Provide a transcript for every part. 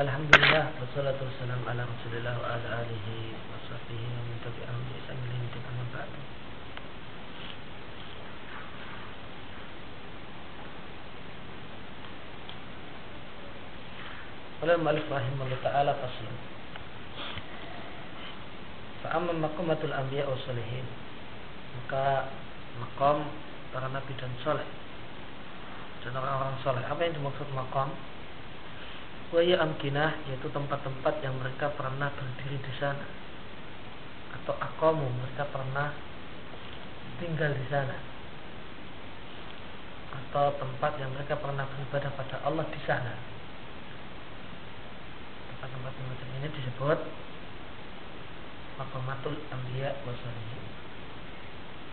Alhamdulillah wassalatu wassalamu ala Rasulillah wa ala alihi wa sahbihi wa min tabi'ahum bi ihsan ila yaumil amma ba'd. Qala al-mu'allif rahimahullah ta'ala faslun. Fa amma maqamatul anbiya wa salihin. Maka maqam para nabi dan saleh dan orang-orang saleh. Apa yang dimaksud maqam? Waya amkinah yaitu tempat-tempat yang mereka pernah berdiri di sana. Atau akomu mereka pernah tinggal di sana. Atau tempat yang mereka pernah beribadah pada Allah di sana. Tempat-tempat semacam ini disebut Maqamatul Anbiya wa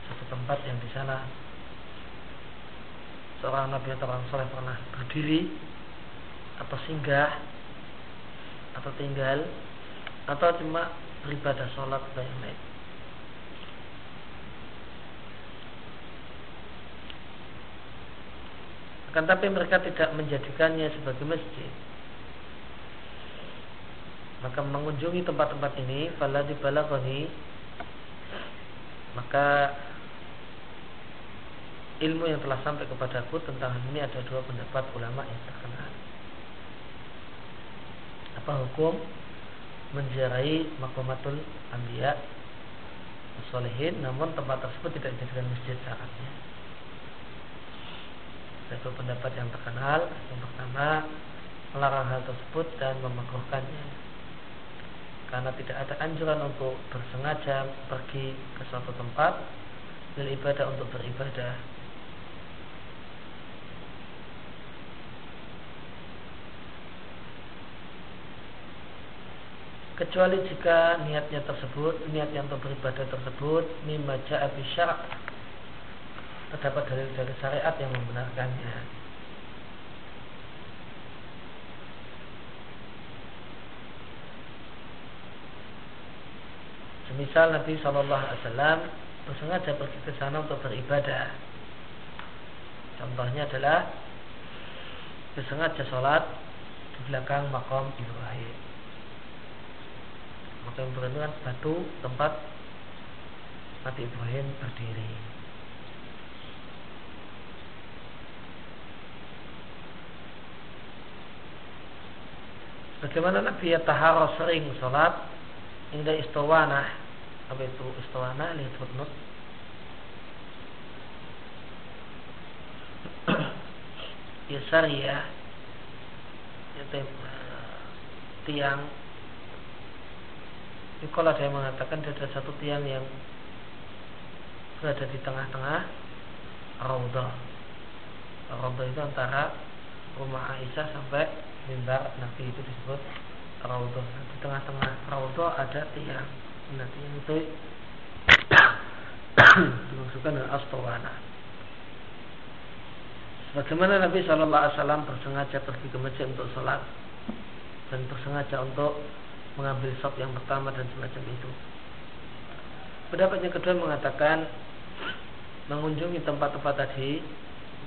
Satu tempat yang di sana seorang nabi atau orang soleh pernah berdiri atau singgah atau tinggal atau cuma beribadah sholat dan yang lain. Akan tapi mereka tidak menjadikannya sebagai masjid. Maka mengunjungi tempat-tempat ini, fala balagoni maka ilmu yang telah sampai kepadaku tentang ini ada dua pendapat ulama yang terkenal apa hukum menziarahi makomatul anbiya solehin namun tempat tersebut tidak dijadikan masjid saatnya satu pendapat yang terkenal yang pertama melarang hal tersebut dan memakruhkannya. Karena tidak ada anjuran untuk bersengaja pergi ke suatu tempat beribadah untuk beribadah kecuali jika niatnya tersebut niat yang untuk beribadah tersebut mimma ja'a syarak terdapat dari dari syariat yang membenarkannya Semisal Nabi Shallallahu Alaihi Wasallam bersengaja pergi ke sana untuk beribadah. Contohnya adalah bersengaja sholat di belakang makam Ibrahim maka yang itu kan batu tempat Nabi Ibrahim berdiri. Bagaimana Nabi ya tahara sering sholat? Hingga istawana apa itu istawana lihat footnote. Ya syariah ya. Tiang jadi kalau ada yang mengatakan ada satu tiang yang berada di tengah-tengah Raudhah. Raudhah itu antara rumah Aisyah sampai mimbar Nabi itu disebut Raudhah. Di tengah-tengah Raudhah ada tiang. Nah tiang itu dimaksudkan dengan astawana. Bagaimana Nabi Shallallahu Alaihi Wasallam bersengaja pergi ke masjid untuk sholat dan bersengaja untuk mengambil sop yang pertama dan semacam itu. Pendapat yang kedua mengatakan mengunjungi tempat-tempat tadi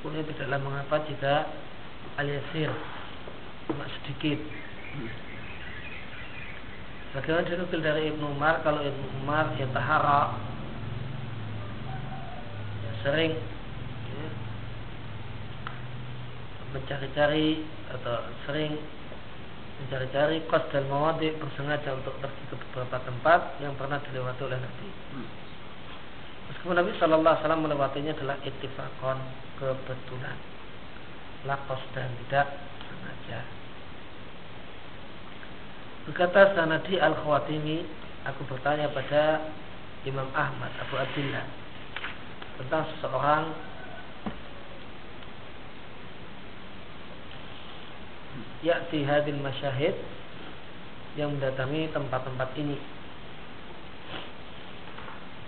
hukumnya tidaklah mengapa jika aliasir cuma sedikit. Bagaimana dinukil dari Ibnu Umar kalau Ibnu Umar ya tahara ya, sering ya, mencari-cari atau sering mencari-cari kos dan mawadi bersengaja untuk pergi ke beberapa tempat yang pernah dilewati oleh Nabi. Meskipun Nabi Shallallahu Alaihi Wasallam melewatinya adalah ittifakon kebetulan, lakos dan tidak sengaja. Berkata Sanadi Al Khawatimi, aku bertanya pada Imam Ahmad Abu Abdillah tentang seseorang ya'ti hadil masyahid yang mendatangi tempat-tempat ini.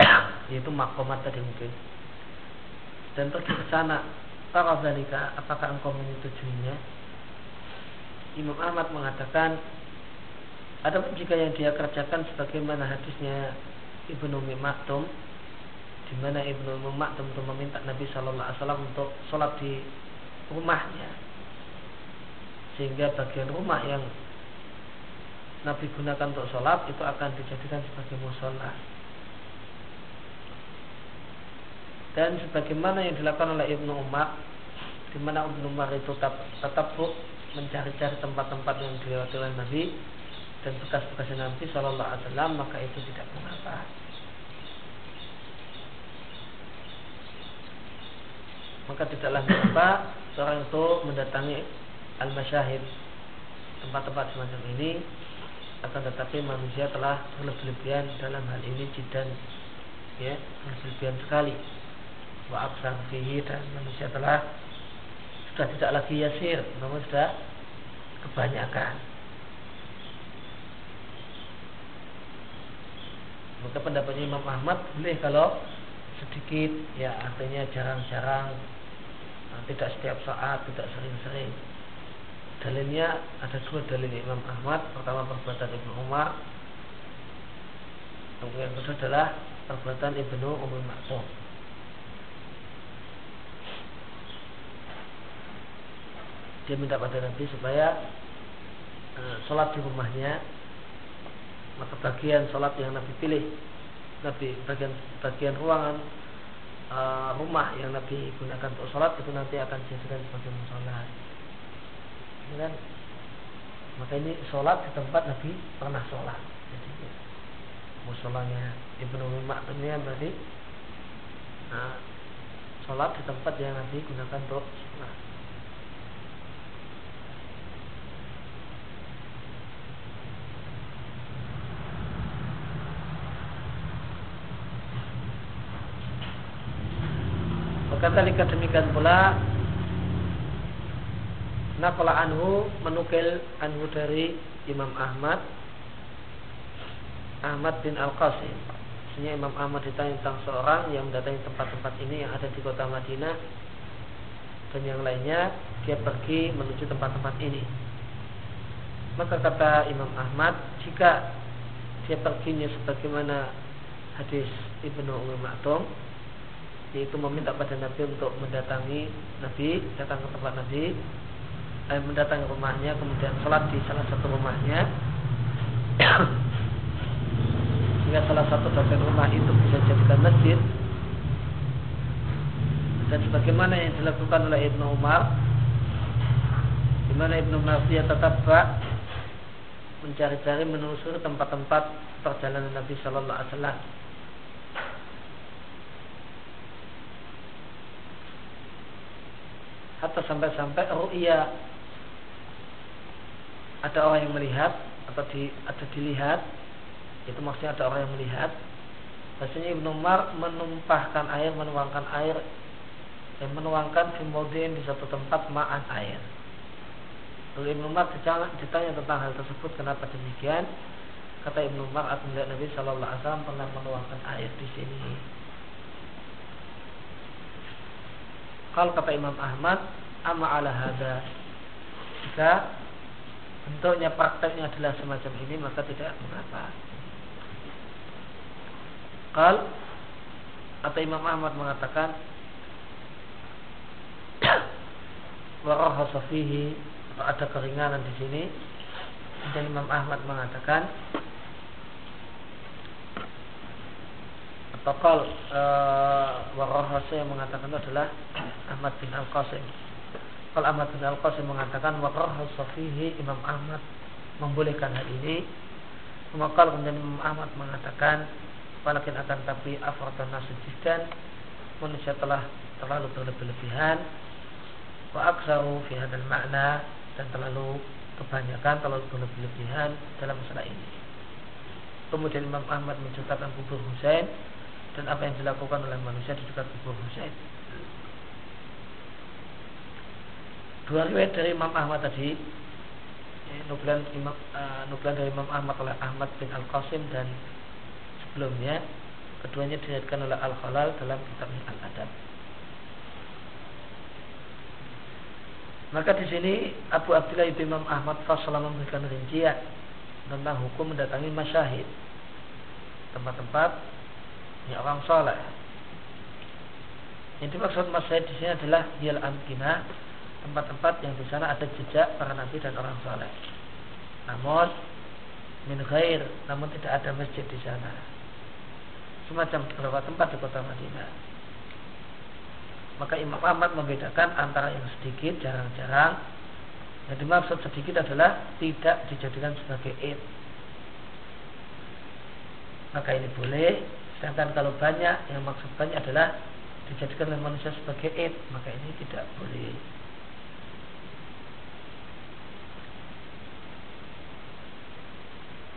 Yaitu makomat tadi mungkin. Dan pergi ke sana para zalika apakah engkau menyetujuinya? Imam Ahmad mengatakan ada jika yang dia kerjakan sebagaimana hadisnya Ibnu Maktum di mana Ibnu Maktum itu meminta Nabi Shallallahu Alaihi Wasallam untuk sholat di rumahnya sehingga bagian rumah yang Nabi gunakan untuk sholat itu akan dijadikan sebagai musola. Dan sebagaimana yang dilakukan oleh Ibnu Umar, di mana Ibnu Umar itu tetap, tetap mencari-cari tempat-tempat yang dilewati oleh Nabi dan bekas-bekas Nabi Shallallahu Alaihi Wasallam, maka itu tidak mengapa. Maka tidaklah mengapa seorang itu mendatangi al-masyahid tempat-tempat semacam ini akan tetapi manusia telah berlebihan dalam hal ini jidan ya berlebihan sekali. Wa aksar fihi dan manusia telah sudah tidak lagi yasir namun sudah kebanyakan. Maka pendapatnya Imam Ahmad boleh kalau sedikit ya artinya jarang-jarang tidak setiap saat tidak sering-sering dalilnya ada dua dalil Imam Ahmad pertama perbuatan Ibnu Umar yang kedua adalah perbuatan Ibnu Umar Maktum dia minta pada Nabi supaya uh, sholat di rumahnya. Maka bagian sholat yang Nabi pilih Nabi bagian bagian ruangan uh, rumah yang Nabi gunakan untuk sholat itu nanti akan dijadikan sebagai musola kan. Maka ini sholat di tempat Nabi pernah sholat. Jadi musolanya Ibnu ini berarti nah, sholat di tempat yang Nabi gunakan untuk sholat. Kata demikian pula Naqla anhu menukil anhu dari Imam Ahmad. Ahmad bin Al-Qasim. Maksudnya Imam Ahmad ditanya tentang seorang yang mendatangi tempat-tempat ini yang ada di kota Madinah Dan yang lainnya Dia pergi menuju tempat-tempat ini. Maka kata Imam Ahmad Jika dia perginya sebagaimana hadis Ibnu Umar Maktum yaitu meminta pada Nabi untuk mendatangi Nabi, datang ke tempat Nabi, eh, mendatangi rumahnya kemudian sholat di salah satu rumahnya. Sehingga salah satu bagian rumah itu bisa jadikan masjid. Dan sebagaimana yang dilakukan oleh Ibnu Umar di mana Ibnu Umar dia tetap mencari-cari menelusuri tempat-tempat perjalanan Nabi Shallallahu Alaihi Wasallam. Atau sampai-sampai oh iya ada orang yang melihat atau di, ada dilihat itu maksudnya ada orang yang melihat Bahasanya Ibnu Umar menumpahkan air, menuangkan air dan menuangkan fimodin di satu tempat ma'an air. Lalu Ibnu Umar ditanya tentang hal tersebut kenapa demikian? Kata Ibnu Umar, melihat Nabi Shallallahu Alaihi Wasallam pernah menuangkan air di sini. Kalau kata Imam Ahmad, ama ala hada. Jika bentuknya prakteknya adalah semacam ini maka tidak mengapa. Kal atau Imam Ahmad mengatakan warahasa fihi ada keringanan di sini dan Imam Ahmad mengatakan atau kal e, yang mengatakan itu adalah Ahmad bin Al Qasim kalau Ahmad bin Al-Qasim mengatakan Waqarha Safihi Imam Ahmad membolehkan hal ini. Maka kemudian Imam Ahmad mengatakan Walakin akan tapi Afratan nasu dan Manusia telah terlalu berlebih-lebihan Wa aksaru fi hadal makna Dan terlalu kebanyakan Terlalu berlebih-lebihan dalam masalah ini. Kemudian Imam Ahmad menceritakan kubur Husain Dan apa yang dilakukan oleh manusia di dekat kubur Husain dua riwayat dari Imam Ahmad tadi nukilan Imam uh, nukilan dari Imam Ahmad oleh Ahmad bin Al Qasim dan sebelumnya keduanya diriwayatkan oleh Al Khalal dalam kitabnya Al Adab. Maka di sini Abu Abdullah Ibn Imam Ahmad Fassalah memberikan rincian tentang hukum mendatangi masyahid tempat-tempat yang orang soleh. Yang dimaksud masyahid di sini adalah Yal Amkinah tempat-tempat yang di sana ada jejak para nabi dan orang soleh. Namun min ghair namun tidak ada masjid di sana. Semacam beberapa tempat di kota Madinah. Maka Imam Ahmad membedakan antara yang sedikit jarang-jarang. Yang dimaksud sedikit adalah tidak dijadikan sebagai id. Maka ini boleh sedangkan kalau banyak yang maksud banyak adalah dijadikan oleh manusia sebagai id. Maka ini tidak boleh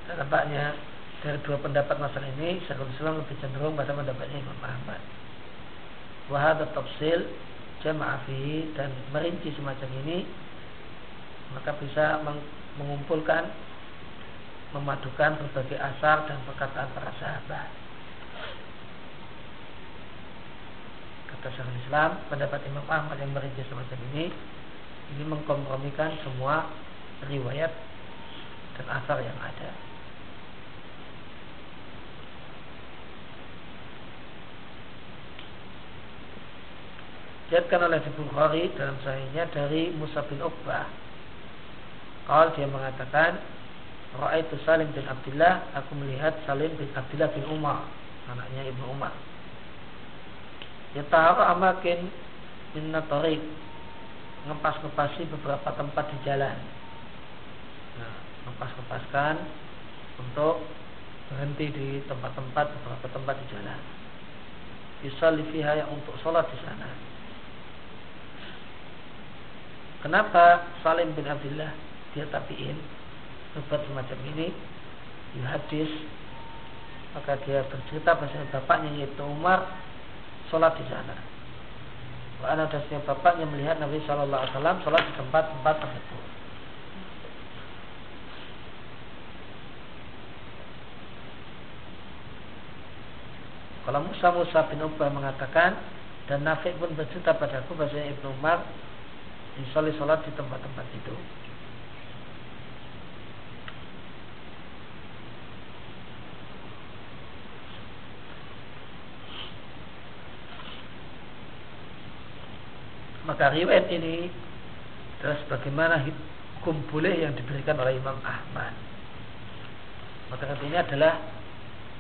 Dan nampaknya dari dua pendapat masalah ini Syekhul Islam lebih cenderung pada pendapatnya Imam Ahmad. Wahada tafsil jama'afi dan merinci semacam ini maka bisa mengumpulkan memadukan berbagai asar dan perkataan para sahabat. Kata Syekhul Islam, pendapat Imam Ahmad yang merinci semacam ini ini mengkompromikan semua riwayat dan asar yang ada. Diatkan oleh Bukhari dalam sahihnya dari Musa bin Uqbah. Kalau dia mengatakan, Ra'aitu Salim bin Abdullah, aku melihat Salim bin Abdullah bin Umar, anaknya Ibnu Umar. Yatahara amakin minna tariq ngepas-ngepasi beberapa tempat di jalan. Nah, ngepas-ngepaskan untuk berhenti di tempat-tempat beberapa tempat di jalan. Bisa fiha yang untuk sholat di sana. Kenapa Salim bin Abdullah dia tabiin berbuat semacam ini di hadis maka dia bercerita bahasa bapaknya yaitu Umar sholat di sana. Wa dasnya bapaknya melihat Nabi Shallallahu Alaihi Wasallam sholat di tempat-tempat tersebut. Kalau Musa Musa bin Ubah mengatakan dan Nafi pun bercerita padaku bahasa Ibnu Umar Misalnya sholat di tempat-tempat itu Maka riwayat ini adalah sebagaimana hukum boleh yang diberikan oleh Imam Ahmad. Maka ini adalah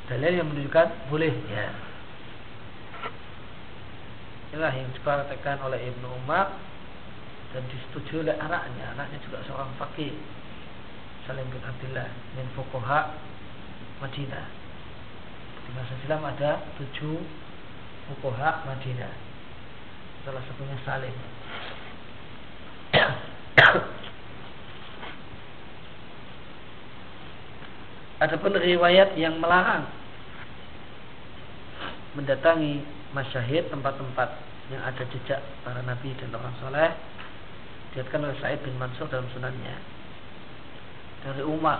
dalil yang menunjukkan bolehnya. Inilah yang dipraktekkan oleh Ibnu Umar dan disetujui oleh anaknya. Anaknya juga seorang fakih. Salim bin Abdullah min Fukuha Madinah. Di masa silam ada tujuh Fukuha Madinah. Salah satunya Salim. Adapun riwayat yang melarang mendatangi masyahid tempat-tempat yang ada jejak para nabi dan orang soleh Dilihatkan oleh Sa'id bin Mansur dalam sunannya dari Umar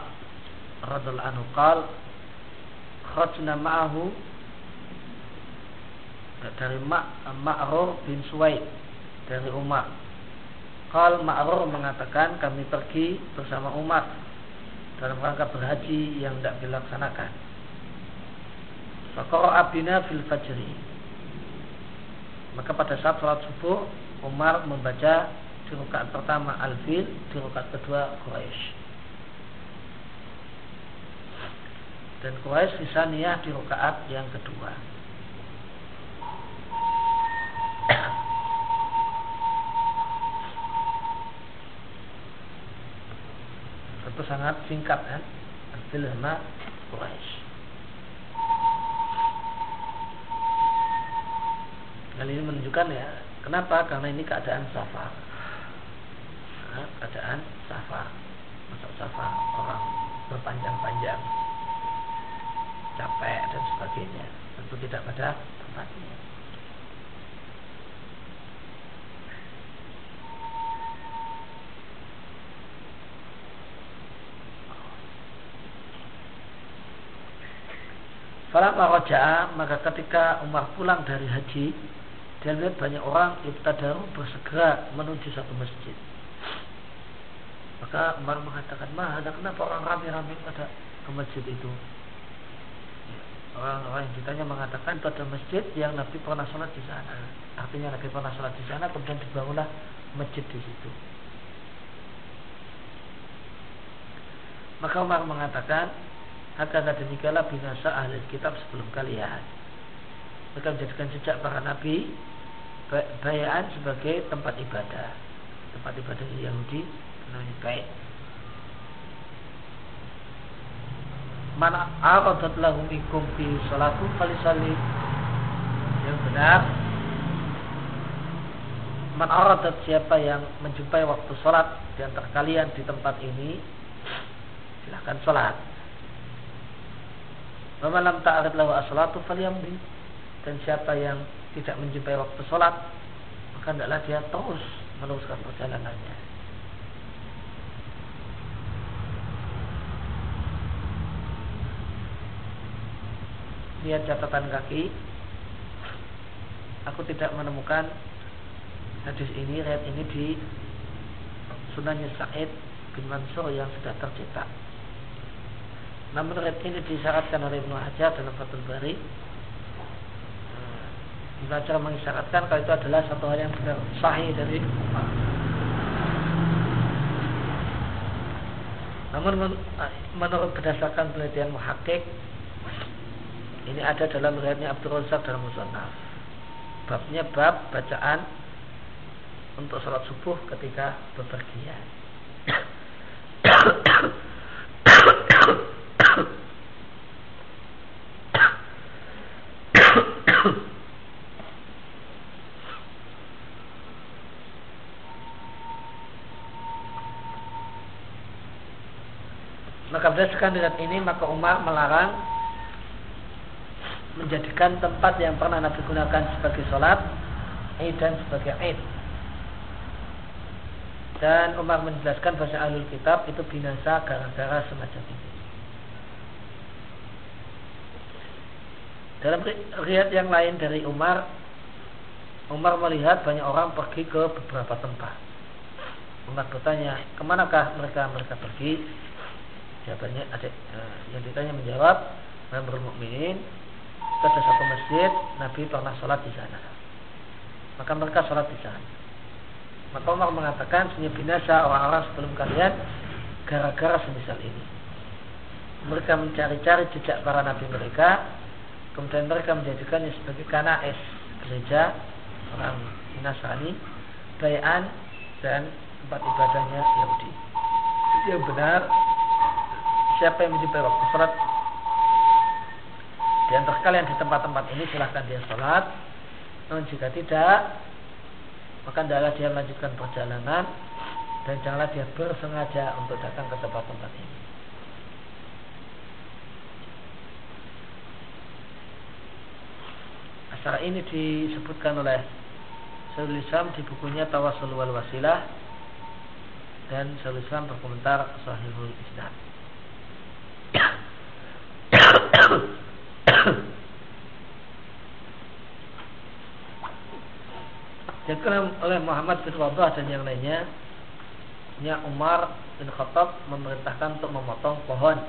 radhiallahu anhu qal kharajna ma'ahu dari Ma'rur bin Suwaid dari Umar Qal Ma'rur mengatakan kami pergi bersama Umar dalam rangka berhaji yang tidak dilaksanakan. Faqara abina fil fajri. Maka pada saat sholat subuh Umar membaca di rakaat pertama Al-Fil, di rakaat kedua Quraisy. Dan Quraisy di saniyah di rakaat yang kedua. Itu sangat singkat kan? Al-Fil sama Quraisy. Hal ini menunjukkan ya, kenapa? Karena ini keadaan safar keadaan safar masa safar orang berpanjang-panjang capek dan sebagainya tentu tidak pada tempatnya. Falamma roja'a maka ketika Umar pulang dari haji dia lihat banyak orang ibtadaru bersegera menuju satu masjid maka Umar mengatakan, mah ada kenapa orang ramai-ramai pada ke masjid itu? Orang-orang yang ditanya mengatakan pada masjid yang Nabi pernah sholat di sana. Artinya Nabi pernah sholat di sana, kemudian dibangunlah masjid di situ. Maka Umar mengatakan, Hakata demikianlah binasa ahli kitab sebelum kalian. Mereka menjadikan jejak para nabi bayaan sebagai tempat ibadah. Tempat ibadah Yahudi baik. Mana aradat lahum ikum fi yang benar Man aradat siapa yang menjumpai waktu sholat di antara kalian di tempat ini silahkan sholat. Mamalam ta'arid lahu as-salatu falyamdi. Dan siapa yang tidak menjumpai waktu sholat, maka hendaklah dia terus meneruskan perjalanannya. Lihat catatan kaki. Aku tidak menemukan hadis ini, red ini di Sunannya Sa'id bin Mansur yang sudah tercetak. Namun red ini disyaratkan oleh Ibnu Hajar dalam Fathul Bari. Ibnu Hajar mengisyaratkan kalau itu adalah satu hal yang benar sahih dari Namun menurut berdasarkan penelitian muhakkik ini ada dalam riwayatnya Abdul Razak dalam Musannaf. Babnya bab bacaan untuk sholat subuh ketika bepergian. Maka berdasarkan dengan ini maka Umar melarang menjadikan tempat yang pernah Nabi gunakan sebagai sholat Eid dan sebagai Eid dan Umar menjelaskan bahasa alul kitab itu binasa gara-gara semacam ini. Dalam riat yang lain dari Umar, Umar melihat banyak orang pergi ke beberapa tempat. Umar bertanya, ke manakah mereka mereka pergi? Jawabannya ada eh, yang ditanya menjawab, Amrul Mukminin itu ada satu masjid, Nabi pernah sholat di sana. Maka mereka sholat di sana. Maka Umar mengatakan punya binasa orang-orang sebelum kalian gara-gara semisal ini. Mereka mencari-cari jejak para nabi mereka, kemudian mereka menjadikannya sebagai kanais gereja orang Nasrani, bayan dan tempat ibadahnya Yahudi. Itu yang benar. Siapa yang menjumpai waktu sholat di antara kalian di tempat-tempat ini silahkan dia sholat. Namun jika tidak, maka adalah dia melanjutkan perjalanan dan janganlah dia bersengaja untuk datang ke tempat-tempat ini. Acara ini disebutkan oleh Syaikhul Islam di bukunya Tawasul wal Wasilah dan Syaikhul Islam berkomentar Sahihul Islam. Dikatakan oleh Muhammad bin Wadah dan yang lainnya Ya Umar bin Khattab memerintahkan untuk memotong pohon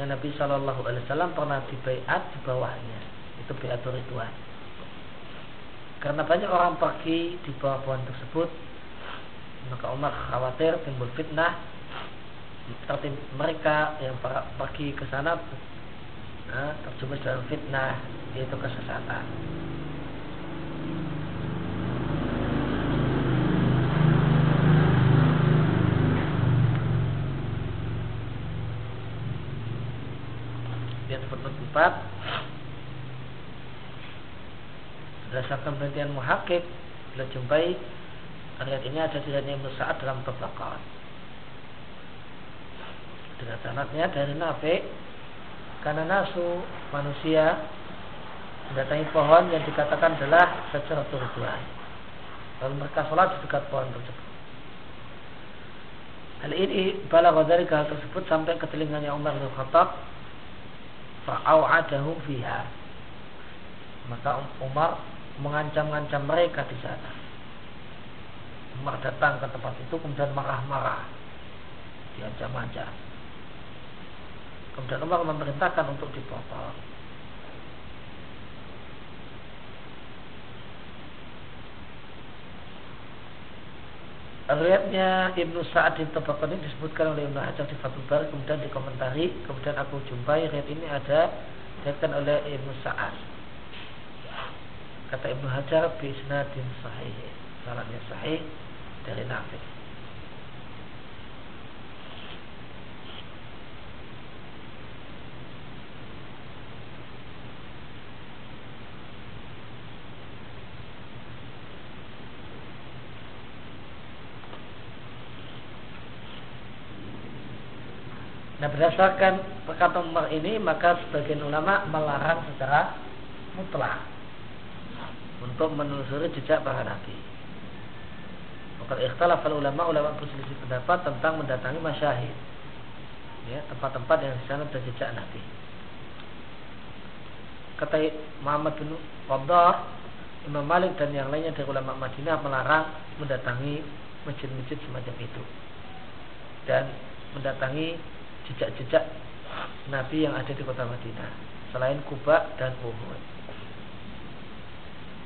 yang Nabi Shallallahu Alaihi Wasallam pernah dibaiat di bawahnya. Itu baiatul ridwan karena banyak orang pergi di bawah pohon tersebut maka Umar khawatir timbul fitnah. Seperti mereka yang pergi ke sana nah, terjumus dalam fitnah yaitu kesesatan. Berdasarkan penelitian muhakik bila jumpai ayat ini ada di Ibnu Sa'ad dalam tabaqat dengan sanatnya dari Nafi karena nasu manusia mendatangi pohon yang dikatakan adalah secara turbuan lalu mereka sholat di dekat pohon tersebut. Hal ini bala dari hal tersebut sampai ke telinganya Umar bin Khattab. Fa'au'adahum fiha. Maka Umar mengancam-ancam mereka di sana. Umar datang ke tempat itu kemudian marah-marah. Diancam-ancam kemudian Umar memerintahkan untuk dipotong. Riwayatnya Ibnu Sa'ad di Tabaqani disebutkan oleh Ibnu Hajar di Fathul Bari kemudian dikomentari kemudian aku jumpai riwayat ini ada dikatakan oleh Ibnu Sa'ad. Kata Ibnu Hajar bi isnadin sahih. Sanadnya sahih dari Nafi Nah berdasarkan perkataan Umar ini maka sebagian ulama melarang secara mutlak untuk menelusuri jejak para nabi. Maka ikhtilaf ulama ulama berselisih pendapat tentang mendatangi masyahid. Ya, tempat-tempat yang di sana ada jejak nabi. Kata Muhammad bin Wadah, Imam Malik dan yang lainnya dari ulama Madinah melarang mendatangi masjid-masjid semacam itu dan mendatangi jejak-jejak Nabi yang ada di kota Madinah selain Kuba dan Uhud.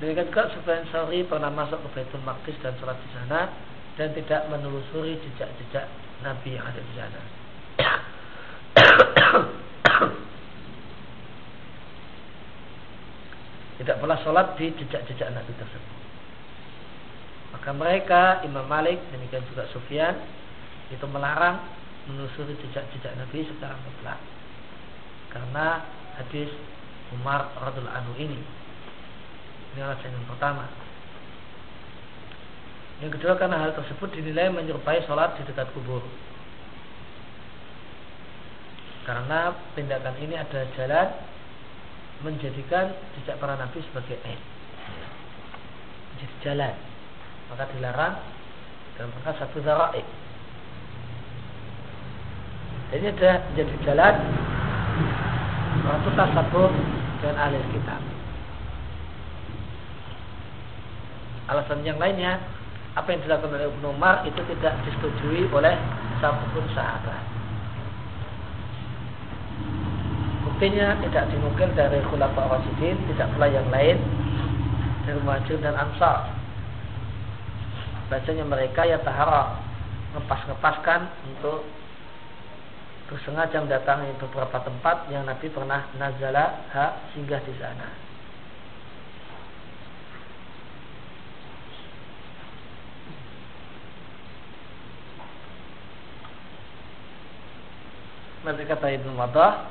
Demikian juga Sufyan Sauri pernah masuk ke Baitul Maqdis dan sholat di sana dan tidak menelusuri jejak-jejak Nabi yang ada di sana. tidak pernah sholat di jejak-jejak Nabi tersebut. Maka mereka Imam Malik demikian juga Sufyan itu melarang menelusuri jejak-jejak Nabi secara mutlak. Karena hadis Umar radhiallahu anhu ini. Ini alasan yang pertama. Yang kedua karena hal tersebut dinilai menyerupai sholat di dekat kubur. Karena tindakan ini adalah jalan menjadikan jejak para nabi sebagai aib. Menjadi jalan. Maka dilarang dalam rangka satu zaraib ini adalah menjadi jalan waktu tasabur dengan ahli kitab. Alasan yang lainnya, apa yang dilakukan oleh Ibnu Umar itu tidak disetujui oleh satupun sahabat. Buktinya tidak dimungkin dari Khulafa Rasidin, tidak pula yang lain dari Muhajir dan Ansar. Bacanya mereka ya tahara ngepas-ngepaskan untuk bersengaja mendatangi beberapa tempat yang Nabi pernah nazala ha singgah di sana. Nanti kata Ibnu Madah,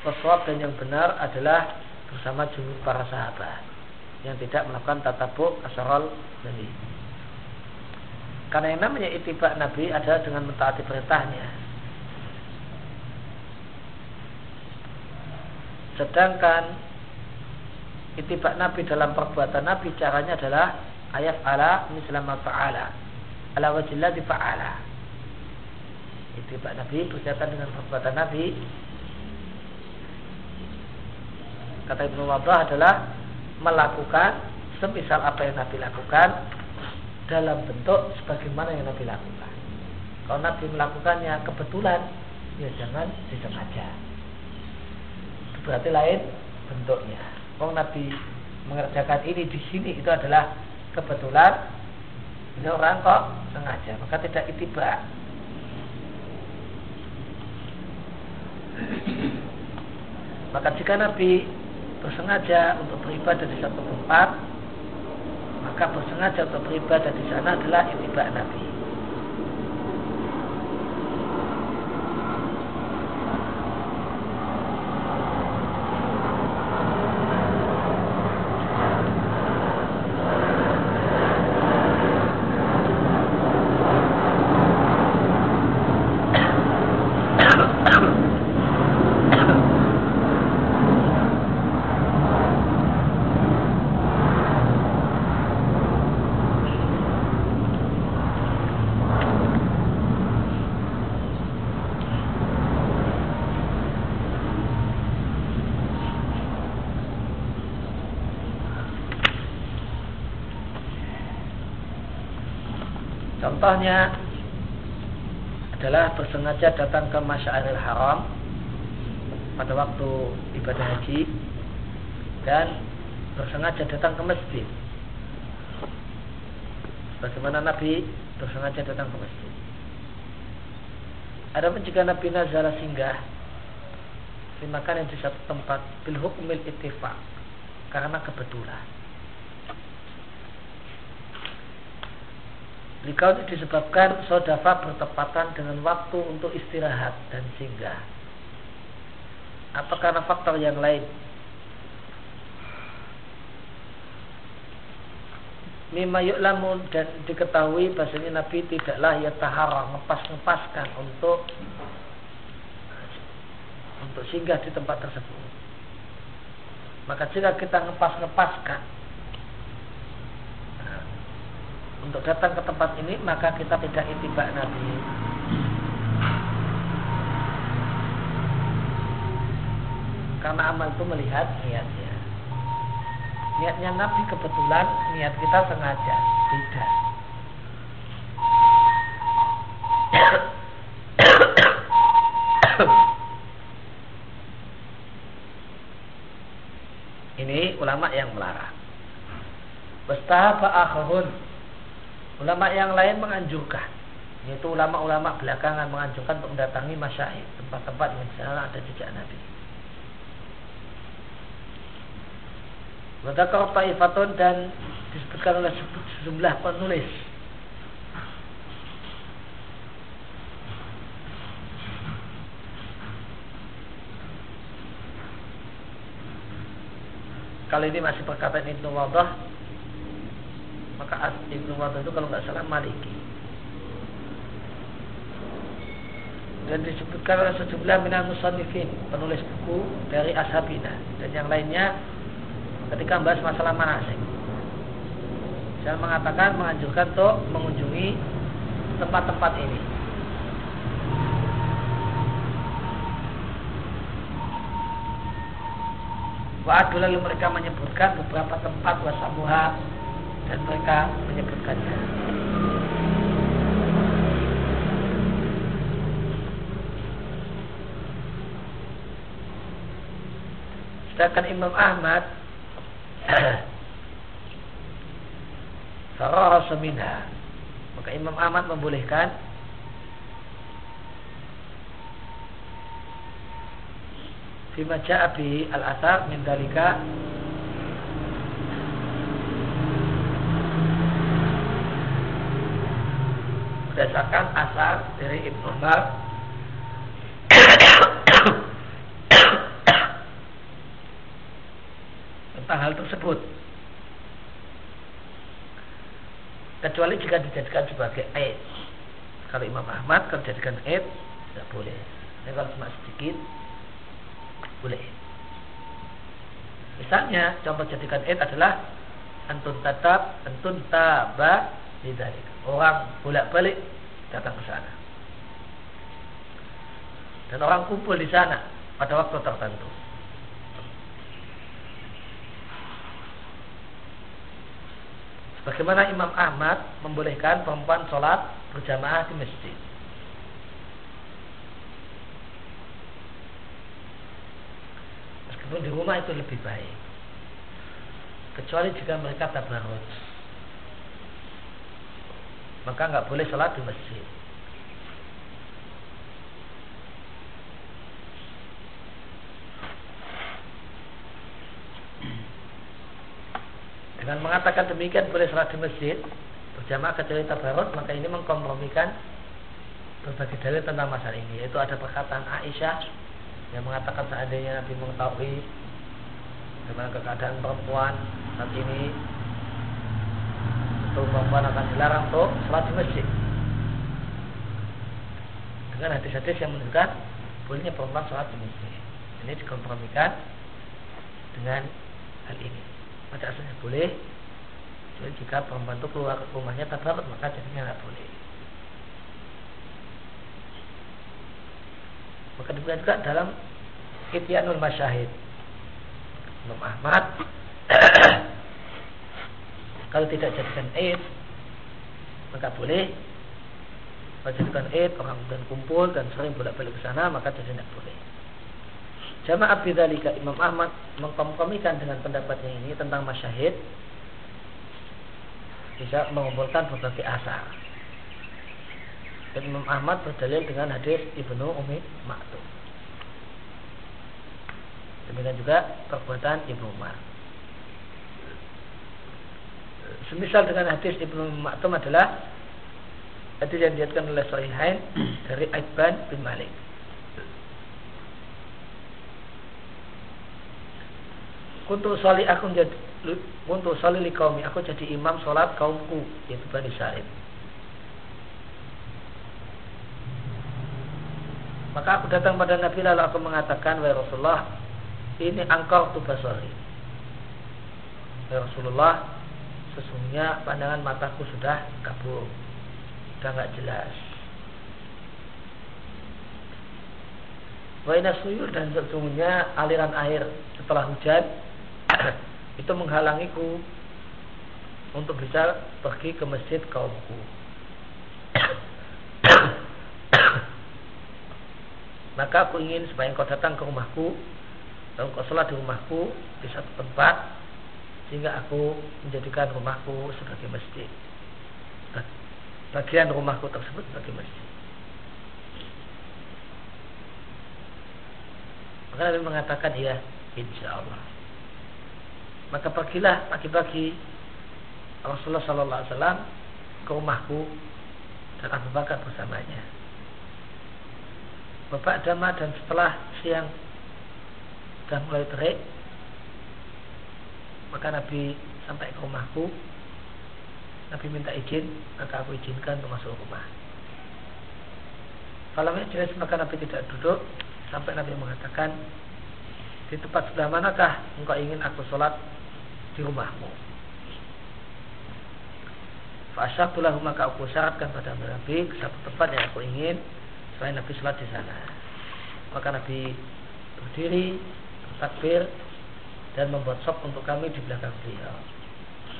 sesuatu dan yang benar adalah bersama jumhur para sahabat yang tidak melakukan tatabuk asarol Nabi. Karena yang namanya itibak Nabi adalah dengan mentaati perintahnya Sedangkan itibak Nabi dalam perbuatan Nabi caranya adalah ayat ala mislama fa'ala. Ala wajillah di fa'ala. Itibak Nabi berkaitan dengan perbuatan Nabi. Kata Ibnu Wabah adalah melakukan semisal apa yang Nabi lakukan dalam bentuk sebagaimana yang Nabi lakukan. Kalau Nabi melakukannya kebetulan ya jangan disengaja berarti lain bentuknya. Wong Nabi mengerjakan ini di sini itu adalah kebetulan ini orang kok sengaja maka tidak itiba maka jika Nabi bersengaja untuk beribadah di satu tempat maka bersengaja untuk beribadah di sana adalah itiba Nabi Contohnya adalah bersengaja datang ke Masyairil Haram pada waktu ibadah haji dan bersengaja datang ke masjid Bagaimana Nabi bersengaja datang ke masjid. Adapun jika Nabi Nazala singgah dimakan yang di satu tempat bil hukmil ittifaq karena kebetulan. Likau disebabkan sodafa bertepatan dengan waktu untuk istirahat dan singgah. Atau karena faktor yang lain mimma yu'lamu dan diketahui bahasanya Nabi tidaklah ya tahara ngepas-ngepaskan untuk untuk singgah di tempat tersebut. Maka jika kita ngepas-ngepaskan nah, untuk datang ke tempat ini, maka kita tidak itibak Nabi. Karena amal itu melihat niatnya. Niatnya Nabi kebetulan niat kita sengaja. Tidak ini ulama yang melarang. Wastahaba akhun Ulama yang lain menganjurkan. Yaitu ulama-ulama belakangan menganjurkan untuk mendatangi masyahid Tempat-tempat yang sana ada jejak Nabi. Wadakar ta'ifatun dan disebutkan oleh sejumlah penulis. Kali ini masih perkataan Ibnu Wadah Maka Ibnu Wadah itu kalau nggak salah Maliki Dan disebutkan oleh sejumlah minal musannifin Penulis buku dari Ashabina Dan yang lainnya ketika membahas masalah manasik. Saya mengatakan menganjurkan untuk mengunjungi tempat-tempat ini. Lalu mereka menyebutkan beberapa tempat wasabuha dan mereka menyebutkannya. Sedangkan Imam Ahmad minha Maka Imam Ahmad membolehkan Fima ja'abi al-asar min dalika Berdasarkan asar dari Ibn Umar. Tentang hal tersebut. Kecuali jika dijadikan sebagai aid. Kalau Imam Ahmad kalau dijadikan aid tidak boleh. Tapi kalau cuma sedikit boleh. Misalnya contoh jadikan aid adalah antun tatap antun taba tidak orang bolak balik datang ke sana dan orang kumpul di sana pada waktu tertentu Bagaimana Imam Ahmad membolehkan perempuan sholat berjamaah di masjid. Meskipun di rumah itu lebih baik. Kecuali jika mereka tabarut. Maka nggak boleh sholat di masjid. Dengan mengatakan demikian boleh sholat di masjid berjamaah kecuali tabarut maka ini mengkompromikan berbagai dalil tentang masalah ini yaitu ada perkataan Aisyah yang mengatakan seandainya Nabi mengetahui bagaimana keadaan perempuan saat ini itu perempuan akan dilarang untuk sholat di masjid. Dengan hadis-hadis yang menunjukkan bolehnya perempuan sholat di masjid. Ini dikompromikan dengan hal ini. Pada asalnya boleh jadi jika perempuan itu keluar rumahnya tabarut maka jadinya tidak boleh. Maka demikian juga dalam Ityanul Masyahid. Imam Ahmad kalau tidak jadikan Eid maka boleh kalau jadikan Eid orang dan kumpul dan sering bolak-balik ke sana maka jadi tidak boleh Jamaah bidzalika Imam Ahmad mengkompromikan dengan pendapatnya ini tentang masyahid bisa mengumpulkan berbagai asar. Dan Imam Ahmad berdalil dengan hadis Ibnu Umi Maktum. Demikian juga perbuatan Ibnu Umar. Semisal dengan hadis Ibnu Maktum adalah hadis yang diatkan oleh Sahihain dari Aibban bin Malik. Kuntu soli aku jadi untuk soli li kaumi aku jadi imam sholat kaumku yaitu Bani Salim. Maka aku datang pada Nabi lalu aku mengatakan wahai Rasulullah ini angkau tu basori. Wahai Rasulullah sesungguhnya pandangan mataku sudah kabur, sudah nggak jelas. Wahai suyur dan sesungguhnya aliran air setelah hujan itu menghalangiku untuk bisa pergi ke masjid kaumku. Maka aku ingin supaya engkau datang ke rumahku dan engkau sholat di rumahku di satu tempat sehingga aku menjadikan rumahku sebagai masjid. Bagian rumahku tersebut sebagai masjid. Maka Nabi mengatakan ya, insya Allah maka pergilah pagi-pagi Rasulullah Sallallahu Alaihi Wasallam ke rumahku dan Abu Bakar bersamanya. Bapak Dama dan setelah siang sudah mulai terik, maka Nabi sampai ke rumahku. Nabi minta izin, maka aku izinkan untuk masuk rumah. Kalau jelas maka Nabi tidak duduk sampai Nabi mengatakan di tempat sebelah manakah engkau ingin aku sholat di rumahmu. Fa'asyabtulahu maka aku syaratkan pada Nabi ke satu tempat yang aku ingin supaya Nabi sholat di sana. Maka Nabi berdiri, takbir dan membuat sop untuk kami di belakang beliau.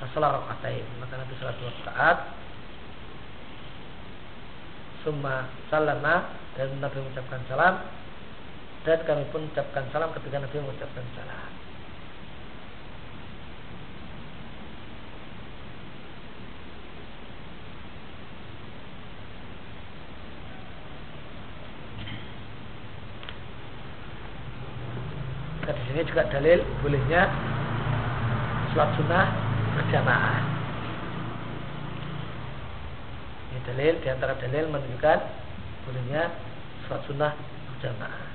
Masalah rokaatain. Maka Nabi sholat dua rakaat. Summa salama dan Nabi mengucapkan salam dan kami pun mengucapkan salam ketika Nabi mengucapkan salam. ini juga dalil bolehnya sholat sunnah berjamaah. Ini dalil di antara dalil menunjukkan bolehnya sholat sunnah berjamaah.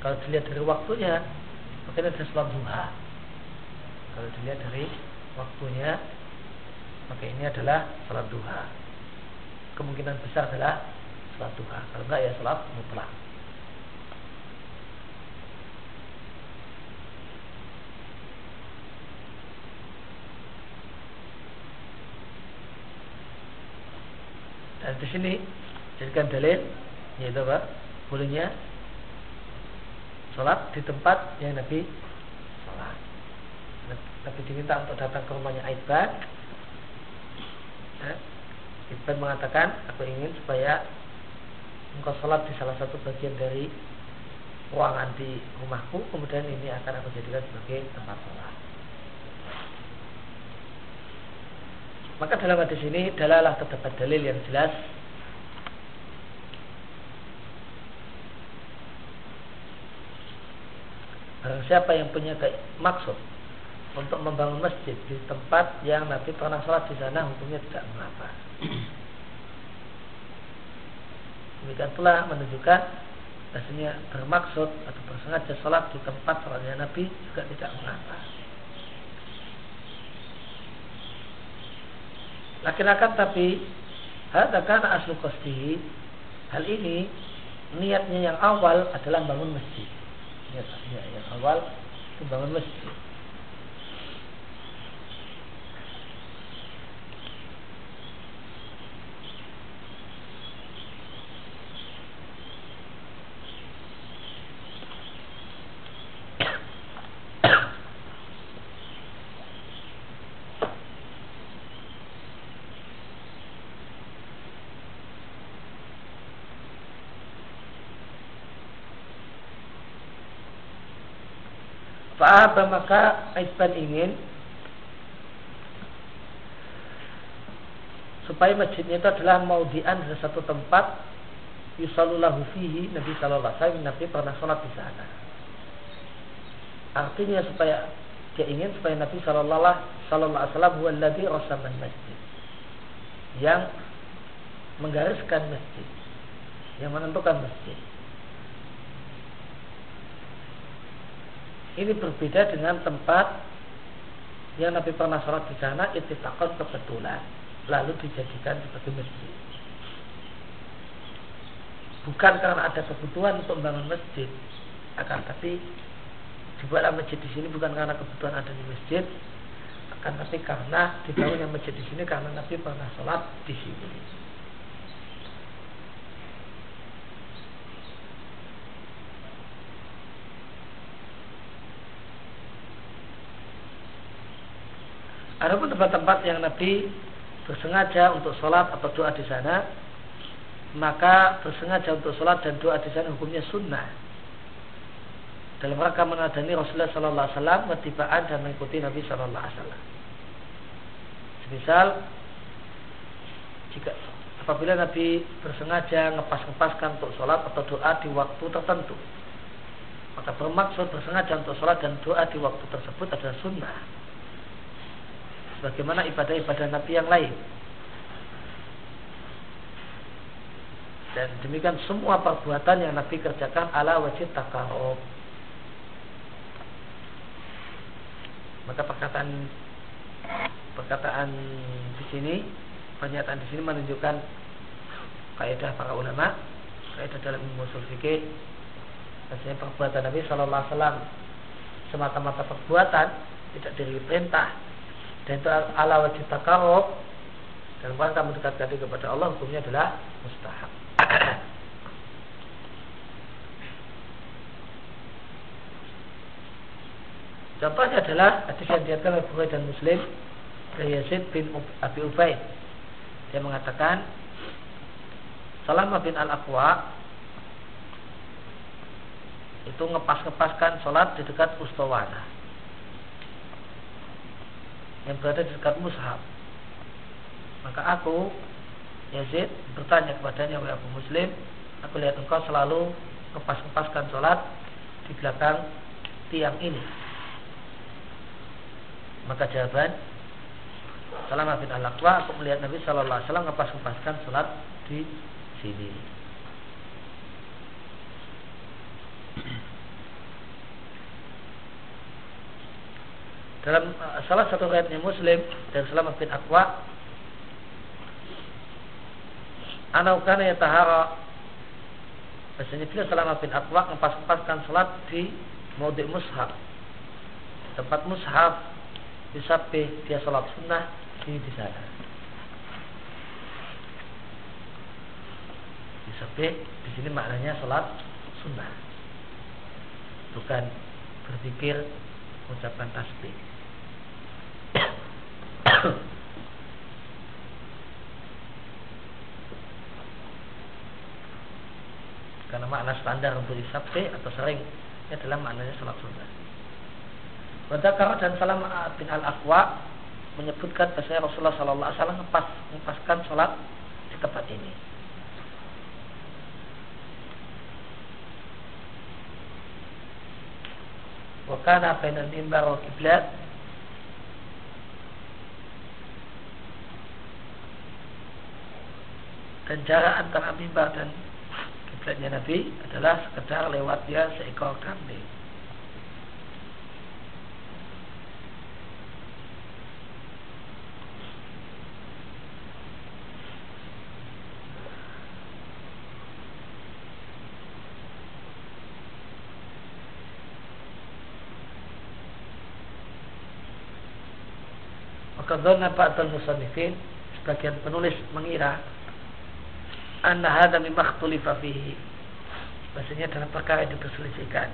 Kalau dilihat dari waktunya, mungkin ada sholat duha. Kalau dilihat dari waktunya, maka ini adalah sholat duha. Kemungkinan besar adalah sholat duha. Kalau enggak ya sholat mutlak. Dan di sini jadikan dalil yaitu apa? Bolehnya sholat di tempat yang Nabi sholat. Nabi diminta untuk datang ke rumahnya Aibad. Ya. Mengatakan, aku ingin supaya engkau sholat di salah satu bagian dari ruangan di rumahku, kemudian ini akan aku jadikan sebagai tempat sholat. Maka dalam hadis ini dalalah terdapat dalil yang jelas Barang siapa yang punya maksud untuk membangun masjid di tempat yang Nabi pernah sholat di sana hukumnya tidak mengapa. Demikian pula menunjukkan bahasanya bermaksud atau bersengaja sholat di tempat sholatnya Nabi juga tidak mengapa. Lakin-lakin tapi Hadakan aslu kostihi Hal ini Niatnya yang awal adalah bangun masjid. Niat yang awal Itu bangun masjid Fa'aba maka Aisban ingin supaya masjidnya itu adalah maudian dari satu tempat yusallallahu fihi Nabi sallallahu alaihi wasallam Nabi pernah sholat di sana. Artinya supaya dia ingin supaya Nabi sallallahu alaihi wasallam huwallazi rasaman masjid. Yang menggariskan masjid. Yang menentukan masjid. Ini berbeda dengan tempat yang Nabi pernah sholat di sana takut kebetulan. Lalu dijadikan sebagai masjid. Bukan karena ada kebutuhan untuk membangun masjid. Akan tapi dibuatlah masjid di sini bukan karena kebutuhan ada di masjid. Akan tapi karena dibangunnya masjid di sini karena Nabi pernah sholat di sini Adapun tempat-tempat yang Nabi bersengaja untuk sholat atau doa di sana, maka bersengaja untuk sholat dan doa di sana hukumnya sunnah. Dalam rangka menadani Rasulullah Sallallahu Alaihi Wasallam, ketibaan dan mengikuti Nabi Sallallahu Alaihi Wasallam. Misal, jika apabila Nabi bersengaja ngepas-ngepaskan untuk sholat atau doa di waktu tertentu, maka bermaksud bersengaja untuk sholat dan doa di waktu tersebut adalah sunnah sebagaimana ibadah-ibadah Nabi yang lain. Dan demikian semua perbuatan yang Nabi kerjakan ala wajib takarub. Maka perkataan perkataan di sini, pernyataan di sini menunjukkan kaidah para ulama, kaidah dalam usul fikih, bahasanya perbuatan Nabi Shallallahu Alaihi semata-mata perbuatan tidak diperintah dan itu ala wajib takarub dan rangka mendekatkan diri kepada Allah hukumnya adalah mustahab. Contohnya adalah hadis yang diatkan oleh Bukhari dan Muslim dari Yazid bin Abi Ubaid. Dia mengatakan Salama bin Al-Aqwa itu ngepas-ngepaskan sholat di dekat Ustawana yang berada di dekat mushaf. Maka aku Yazid bertanya kepadanya oleh Abu Muslim, aku lihat engkau selalu kepas-kepaskan sholat di belakang tiang ini. Maka jawaban Salamah bin Al-Aqwa aku melihat Nabi Shallallahu Alaihi Wasallam ngepas-kepaskan sholat di sini. Dalam uh, salah satu riwayatnya Muslim dari Selamat bin Aqwa Anau kana yatahara. Biasanya dia Selamat bin Aqwa ngepas-paskan salat di Maudi Mushaf. Tempat Mushaf Disabih dia salat sunnah di di sana. Disabih di sini maknanya salat sunnah. Bukan berpikir mengucapkan tasbih karena makna standar untuk isabte atau sering ini adalah maknanya salat sunnah. Wadakar dan Salam bin al Aqwa menyebutkan bahwa Rasulullah Sallallahu Alaihi Wasallam di tempat ini. Bainal mimbar wa kiblat dan jarak antara mimbar dan kiblatnya Nabi adalah sekedar lewatnya seekor kambing. Maka dhanna ba'dal musannifin sebagian penulis mengira anna hadha mimma ikhtulifa fihi. Maksudnya dalam perkara yang diperselisihkan.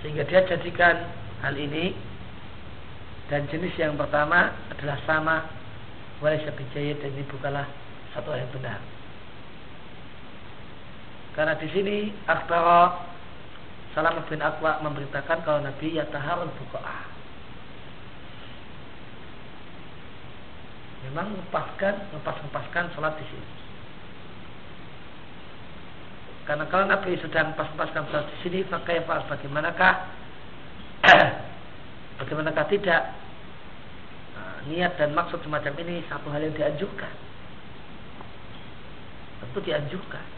Sehingga dia jadikan hal ini dan jenis yang pertama adalah sama. Wali sabijaya dan ini bukanlah satu yang benar karena di sini akhtara Salam bin Akwa memberitakan kalau Nabi yataharul bukaah. Memang lepaskan, lepas-lepaskan sholat di sini. Karena kalau Nabi sedang pas-paskan sholat di sini, maka ya bagaimanakah bagaimanakah tidak nah, niat dan maksud semacam ini satu hal yang dianjurkan. Tentu dianjurkan.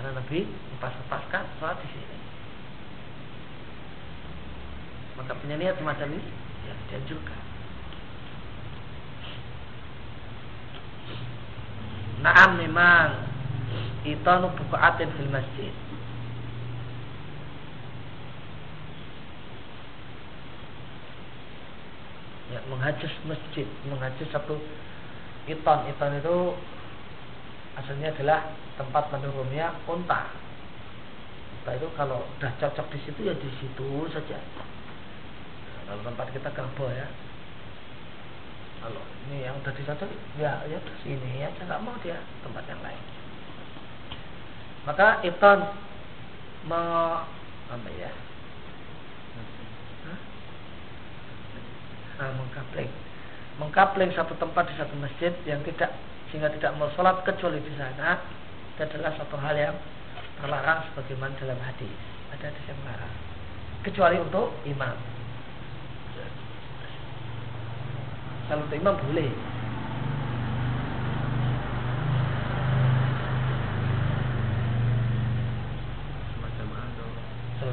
Karena Nabi lepas-lepaskan sholat di sini. Maka punya niat semacam ini ya dianjurkan. Naam memang itanu bukuatin fil masjid ya menghajus masjid menghajus satu iton iton itu asalnya adalah tempat menurunnya unta. Unta itu kalau udah cocok di situ ya di situ saja. Nah, kalau tempat kita kerbau ya. Kalau ini yang udah cocok ya ya di sini ya nggak mau dia tempat yang lain. Maka Ibton me, apa ya? Nah, mengkapling. Mengkapling satu tempat di satu masjid yang tidak sehingga tidak mau sholat kecuali di sana itu adalah satu hal yang terlarang sebagaimana dalam hadis. Ada hadis yang melarang. Kecuali untuk imam. Kalau untuk imam boleh.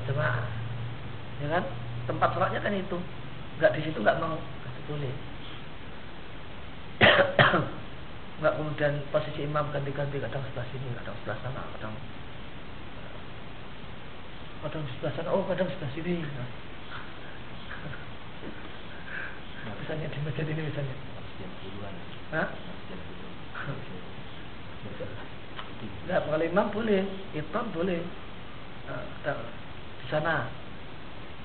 Jemaah ya kan? Tempat sholatnya kan itu. Nggak di situ nggak mau. Boleh nggak kemudian posisi imam ganti-ganti kadang sebelah sini kadang sebelah sana kadang kadang sebelah sana oh kadang sebelah sini. Nah, misalnya di masjid ini misalnya. Hah? Kalau imam boleh, itu boleh. Nah, sana.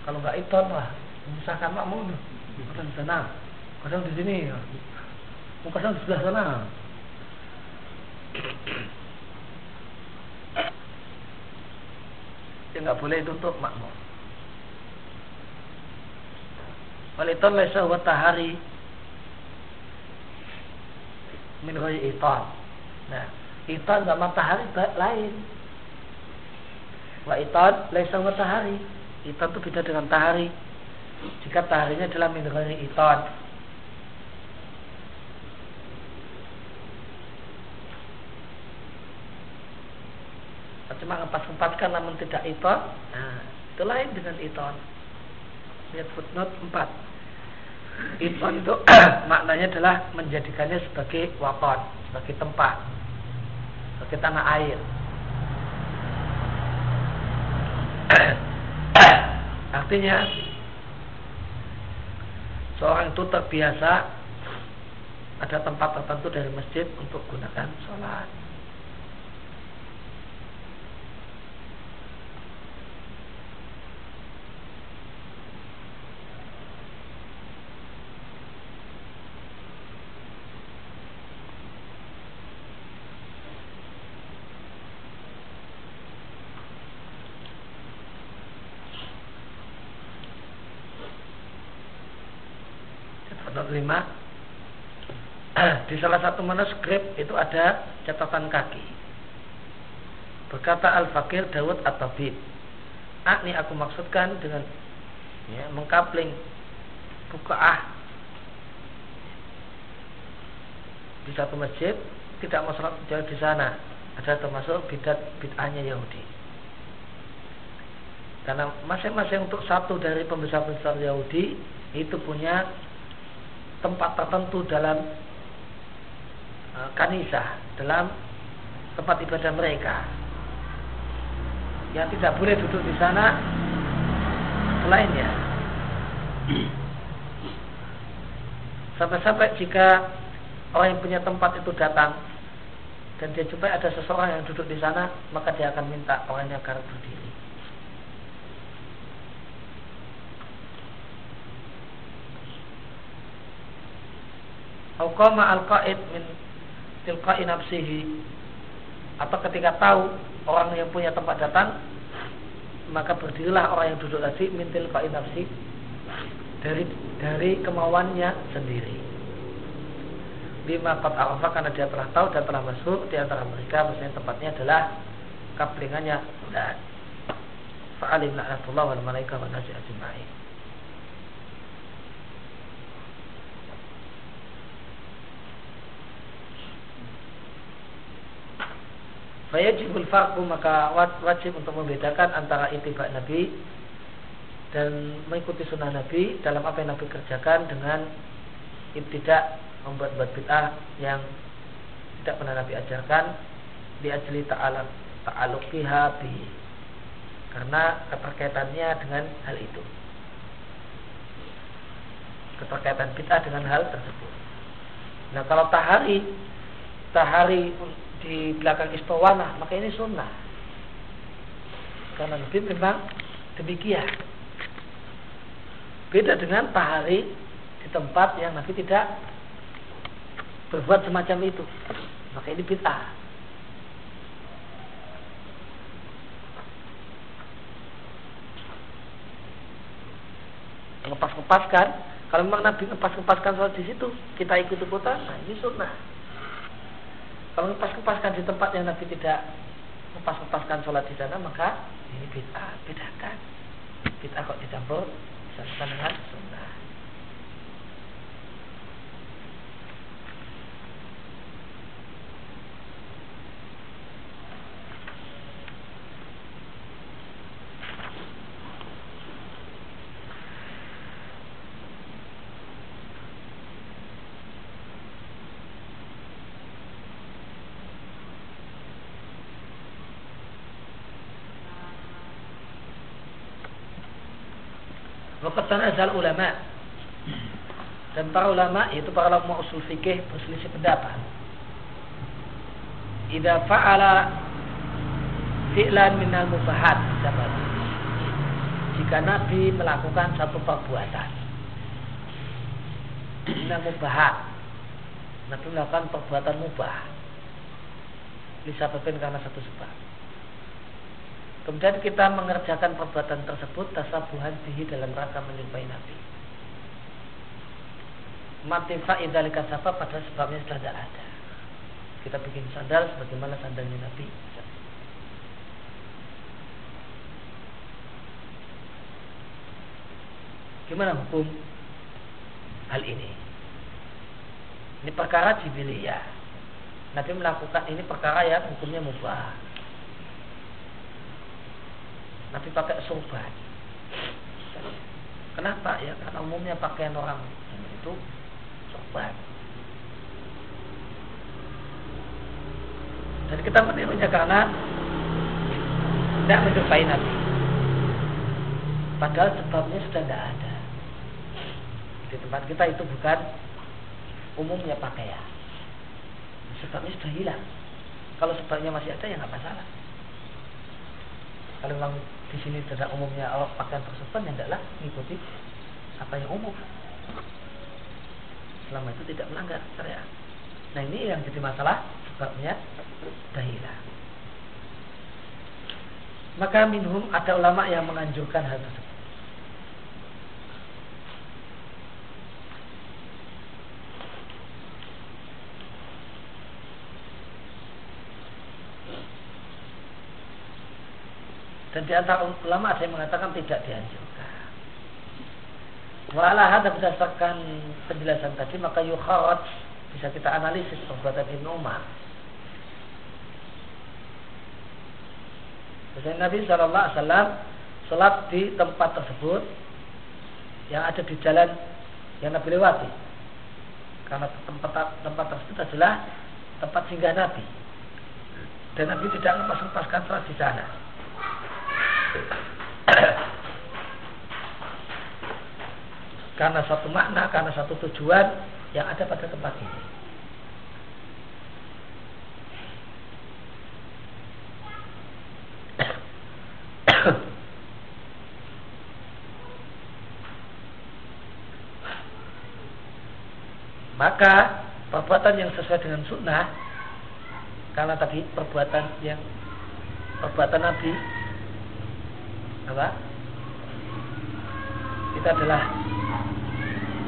Kalau nggak iton lah memisahkan makmum. Kadang di sana kadang di sini. Kadang di sebelah sana ya nggak boleh tutup makmum Waliton lesa wa tahari min iton. Nah, iton sama matahari lain. Wa itad laisa matahari. Itad itu beda dengan tahari. Jika taharinya adalah min ghairi itad. Ngepas-ngepaskan namun tidak itad. Nah, itu lain dengan itad. Lihat footnote 4. Itad itu maknanya adalah menjadikannya sebagai waton, sebagai tempat, sebagai tanah air. Artinya seorang itu terbiasa ada tempat tertentu dari masjid untuk gunakan sholat. lima di salah satu manuskrip itu ada catatan kaki. Berkata al fakir Dawud atau Bid ah, ini aku maksudkan dengan ya, mengkapling bukaah di satu masjid tidak mau sholat jauh di sana. Ada termasuk bidat bid'ahnya Yahudi. Karena masing-masing untuk satu dari pembesar-pembesar Yahudi itu punya tempat tertentu dalam uh, kanisah, dalam tempat ibadah mereka. Yang tidak boleh duduk di sana selainnya. Sampai-sampai jika orang yang punya tempat itu datang dan dia jumpai ada seseorang yang duduk di sana, maka dia akan minta orangnya agar berdiri. Aukama al-qaid min tilqa'i nafsihi atau ketika tahu orang yang punya tempat datang maka berdirilah orang yang duduk tadi mintil fa'i nafsi dari dari kemauannya sendiri. Bima qad arafa karena dia telah tahu dan telah masuk di antara mereka maksudnya tempatnya adalah kaplingannya dan fa'alim la'natullah wal malaikah wa. Fayajibul farqu maka wajib untuk membedakan antara itibak Nabi dan mengikuti sunnah Nabi dalam apa yang Nabi kerjakan dengan tidak membuat-buat bid'ah yang tidak pernah Nabi ajarkan di ajli ta'ala ta'aluqiha bi. Karena keterkaitannya dengan hal itu. Keterkaitan bid'ah dengan hal tersebut. Nah kalau tahari tahari di belakang istawana maka ini sunnah. Karena Nabi memang demikian. Beda dengan tahari di tempat yang Nabi tidak berbuat semacam itu. Maka ini bid'ah. Ngepas-ngepaskan. Kalau memang Nabi ngepas-ngepaskan sholat di situ kita ikut ikutan nah ini sunnah kalau ngepas-ngepaskan di tempat yang Nabi tidak ngepas-ngepaskan sholat di sana, maka ini bid'ah, bedakan. Bid'ah kok dicampur sama dengan sunnah. Waqat tanazal ulama. Dan para ulama yaitu para ulama usul fikih berselisih pendapat. Idza fa'ala fi'lan minal mubahat jika Nabi melakukan satu perbuatan minal mubahat Nabi melakukan perbuatan mubah disebabkan karena satu sebab Kemudian kita mengerjakan perbuatan tersebut tasabuhan bihi dalam rangka menyerupai Nabi. Mati fa'idhalika sabab pada sebabnya sudah tidak ada. Kita bikin sandal sebagaimana sandalnya Nabi. Gimana hukum hal ini? Ini perkara jibiliyah. Nabi melakukan ini perkara yang hukumnya mubah. Nabi pakai sorban. Kenapa? Ya karena umumnya pakaian orang itu sorban. Dan kita menirunya karena tidak menyerupai Nabi. Padahal sebabnya sudah tidak ada. Di tempat kita itu bukan umumnya pakaian. Sebabnya sudah hilang. Kalau sebabnya masih ada ya nggak masalah. Kalau memang di sini tidak umumnya Allah pakaian tersebut yang adalah mengikuti apa yang umum. Selama itu tidak melanggar syariat. Nah ini yang jadi masalah sebabnya dahilah. Maka minhum ada ulama yang menganjurkan hal tersebut Dan di antara ulama ada yang mengatakan tidak dianjurkan. Walah ada berdasarkan penjelasan tadi maka yukharat bisa kita analisis perbuatan Ibnu Umar. Jadi Nabi Shallallahu Alaihi Wasallam sholat di tempat tersebut yang ada di jalan yang Nabi lewati. Karena tempat tempat tersebut adalah tempat singgah Nabi. Dan Nabi tidak lepas-lepaskan sholat di sana. karena satu makna, karena satu tujuan yang ada pada tempat ini. Maka perbuatan yang sesuai dengan sunnah karena tadi perbuatan yang perbuatan Nabi apa? Itu adalah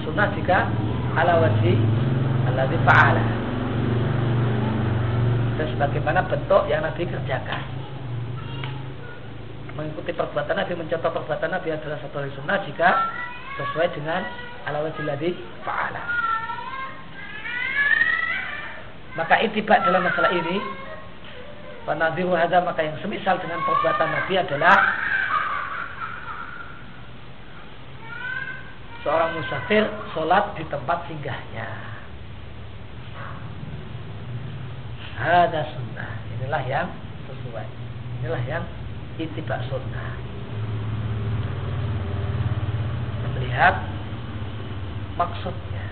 sunnah jika ala wajhi alladhi fa'ala. Dan sebagaimana bentuk yang Nabi kerjakan. Mengikuti perbuatan Nabi, mencontoh perbuatan Nabi adalah satu hal sunnah jika sesuai dengan ala wajhi alladhi fa'ala. Maka itibak dalam masalah ini Panadiru hadha maka yang semisal dengan perbuatan Nabi adalah seorang musafir sholat di tempat singgahnya. Ada sunnah. Inilah yang sesuai. Inilah yang itibak sunnah. Melihat maksudnya.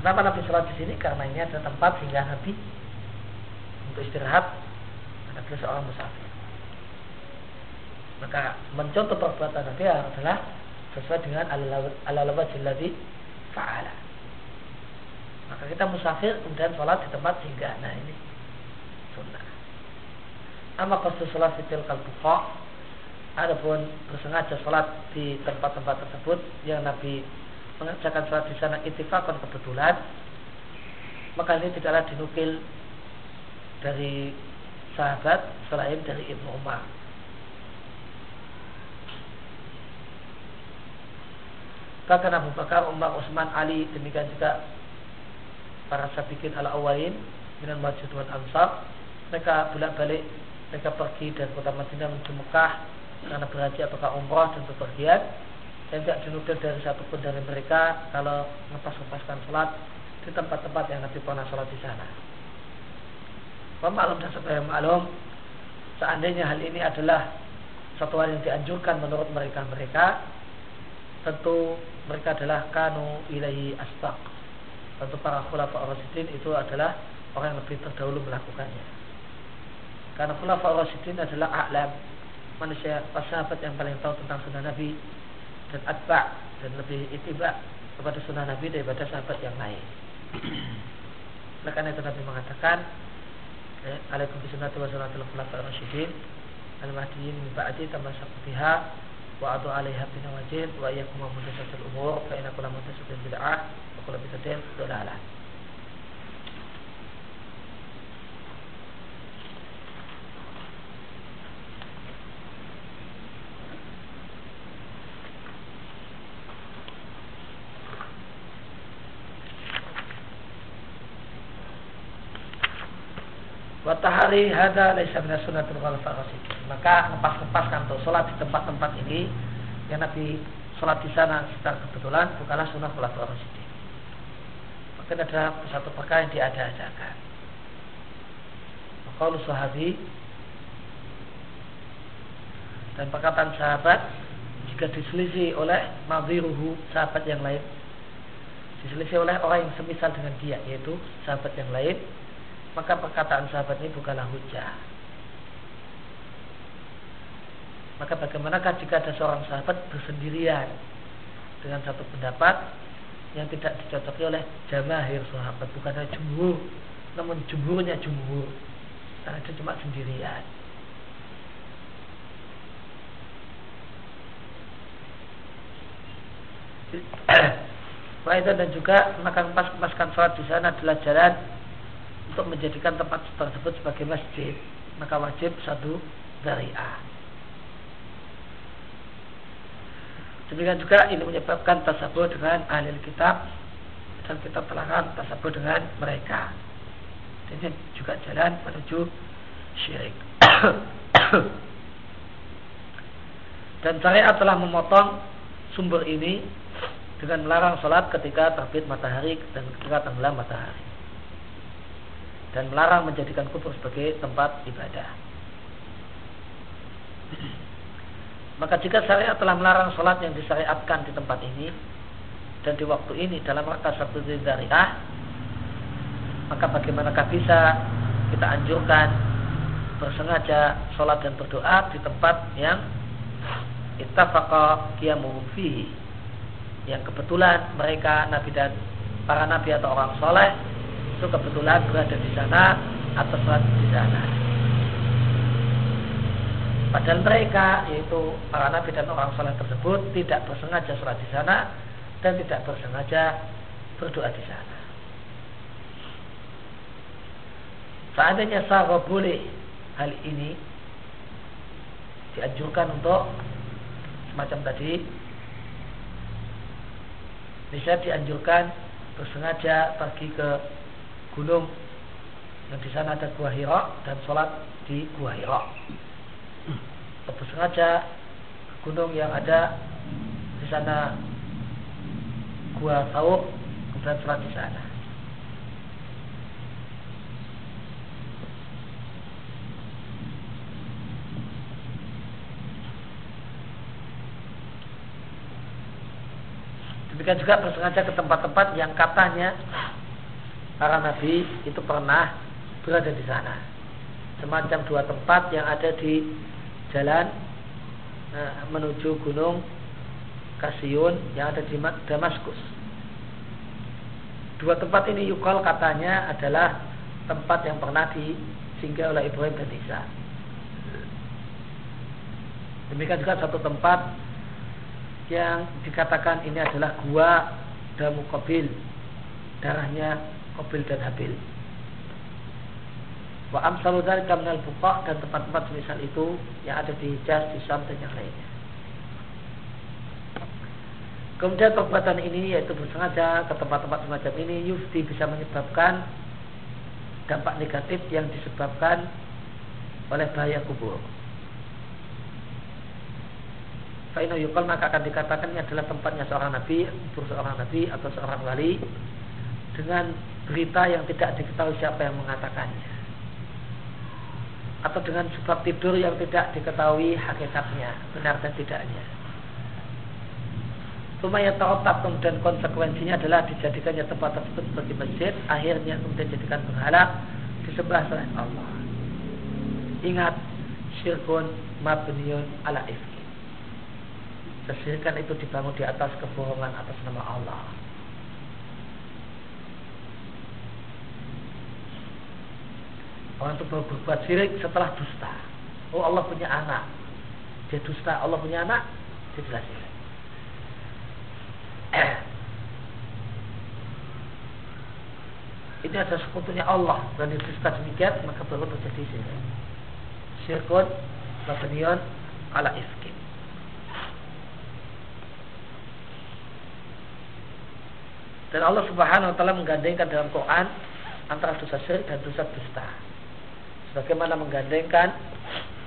Kenapa Nabi sholat di sini? Karena ini adalah tempat singgah Nabi untuk istirahat adalah seorang musafir. Maka mencontoh perbuatan Nabi adalah sesuai dengan ala jiladi fa'ala. Maka kita musafir kemudian sholat di tempat singgah. Nah ini sunnah. Ama qasdu sholat fitil kalbuqa Adapun bersengaja sholat di tempat-tempat tersebut yang Nabi mengerjakan sholat di sana itifakon kebetulan maka ini tidaklah dinukil dari sahabat selain dari Ibnu Umar. Bahkan Abu Bakar, Umar, Utsman, Ali, demikian juga para sabiqin ala awalin dengan Majid dan Ansar. Mereka bolak-balik mereka pergi dari kota Madinah menuju Mekah karena berhaji apakah umrah dan bepergian dan tidak dinukil dari satupun dari mereka kalau lepas-lepaskan sholat di tempat-tempat yang Nabi pernah sholat di sana. Pemaklum dan supaya maklum Seandainya hal ini adalah Satu hal yang dianjurkan menurut mereka-mereka Tentu mereka adalah kanu ilahi asbaq Tentu para khulafa rasidin itu adalah Orang yang lebih terdahulu melakukannya. Karena khulafa rasidin adalah a'lam Manusia sahabat yang paling tahu tentang sunnah Nabi Dan atba' Dan lebih itibak kepada sunnah Nabi daripada sahabat yang lain. Oleh karena itu Nabi mengatakan ya, alaikum bisunnati wa sunnatul khulafair rasyidin al-mahdiyyin min ba'di tamassaku wa adu 'alaiha bin nawajid wa iyyakum wa muhdatsatil umur fa inna kulla muhdatsatin bid'ah wa kullu bid'atin dhalalah Watahari hada laisa min sunnatul khulafa rasyidin. Maka lepas-lepaskan tuh salat di tempat-tempat ini yang Nabi salat di sana secara kebetulan bukanlah sunnah khulafa rasyidin. Maka ada satu perkara yang diada-adakan. Maka sahabi dan perkataan sahabat jika diselisih oleh madhiruhu sahabat yang lain diselisih oleh orang yang semisal dengan dia yaitu sahabat yang lain maka perkataan sahabat ini bukanlah hujah. Maka bagaimanakah jika ada seorang sahabat bersendirian dengan satu pendapat yang tidak dicocoki oleh jamahir sahabat, bukan hanya jumhur, namun jumhurnya jumhur, karena itu cuma sendirian. Waidah dan juga makan pas paskan sholat di sana adalah jalan untuk menjadikan tempat tersebut sebagai masjid maka wajib satu dari A. Demikian juga ini menyebabkan tasabuh dengan ahli kitab dan kita terlarang tasabuh dengan mereka. Ini juga jalan menuju syirik. dan syariat telah memotong sumber ini dengan melarang sholat ketika terbit matahari dan ketika tenggelam matahari dan melarang menjadikan kubur sebagai tempat ibadah. Maka jika syariat telah melarang sholat yang disyariatkan di tempat ini dan di waktu ini dalam rangka satu dzariyah, maka bagaimanakah bisa kita anjurkan bersengaja sholat dan berdoa di tempat yang ittafaqa qiyamuhum fihi yang kebetulan mereka nabi dan para nabi atau orang soleh itu kebetulan berada di sana atau sholat di sana. Padahal mereka yaitu para nabi dan orang soleh tersebut tidak bersengaja sholat di sana dan tidak bersengaja berdoa di sana. Seandainya sahabat boleh hal ini dianjurkan untuk semacam tadi bisa dianjurkan bersengaja pergi ke gunung yang di sana ada gua Hira dan sholat di gua Hira atau sengaja gunung yang ada di sana gua Sauk kemudian sholat di sana. Demikian juga bersengaja ke tempat-tempat yang katanya para nabi itu pernah berada di sana. Semacam dua tempat yang ada di jalan uh, menuju gunung Kasiyun yang ada di Damaskus. Dua tempat ini Yukol katanya adalah tempat yang pernah disinggah oleh Ibrahim dan Isa. Demikian juga satu tempat yang dikatakan ini adalah gua Damu Kobil darahnya Kobil dan Habil. Wa amsalu dzalika minal buqa dan tempat-tempat semisal itu yang ada di Hijaz, di Syam dan yang lainnya. Kemudian perbuatan ini yaitu bersengaja ke tempat-tempat semacam ini yufti bisa menyebabkan dampak negatif yang disebabkan oleh bahaya kubur. Fa'inu yukal maka akan dikatakan ini adalah tempatnya seorang nabi, kubur seorang nabi atau seorang wali dengan berita yang tidak diketahui siapa yang mengatakannya atau dengan sebab tidur yang tidak diketahui hakikatnya benar dan tidaknya. Lumayan terotak kemudian konsekuensinya adalah dijadikannya tempat tersebut sebagai masjid akhirnya kemudian dijadikan di sebelah selain Allah. Ingat syirkun mabniun ala ifki. Kesirikan itu dibangun di atas kebohongan atas nama Allah. Orang itu berbuat syirik setelah dusta. Oh Allah punya anak. Dia dusta. Allah punya anak. Dia jelas syirik. Eh. Ini adalah sekutunya Allah dan dusta demikian maka baru terjadi syirik. Syirkun mabniun ala iskin. Dan Allah Subhanahu wa taala menggandengkan dalam Quran antara dosa syirik dan dosa dusta bagaimana menggandengkan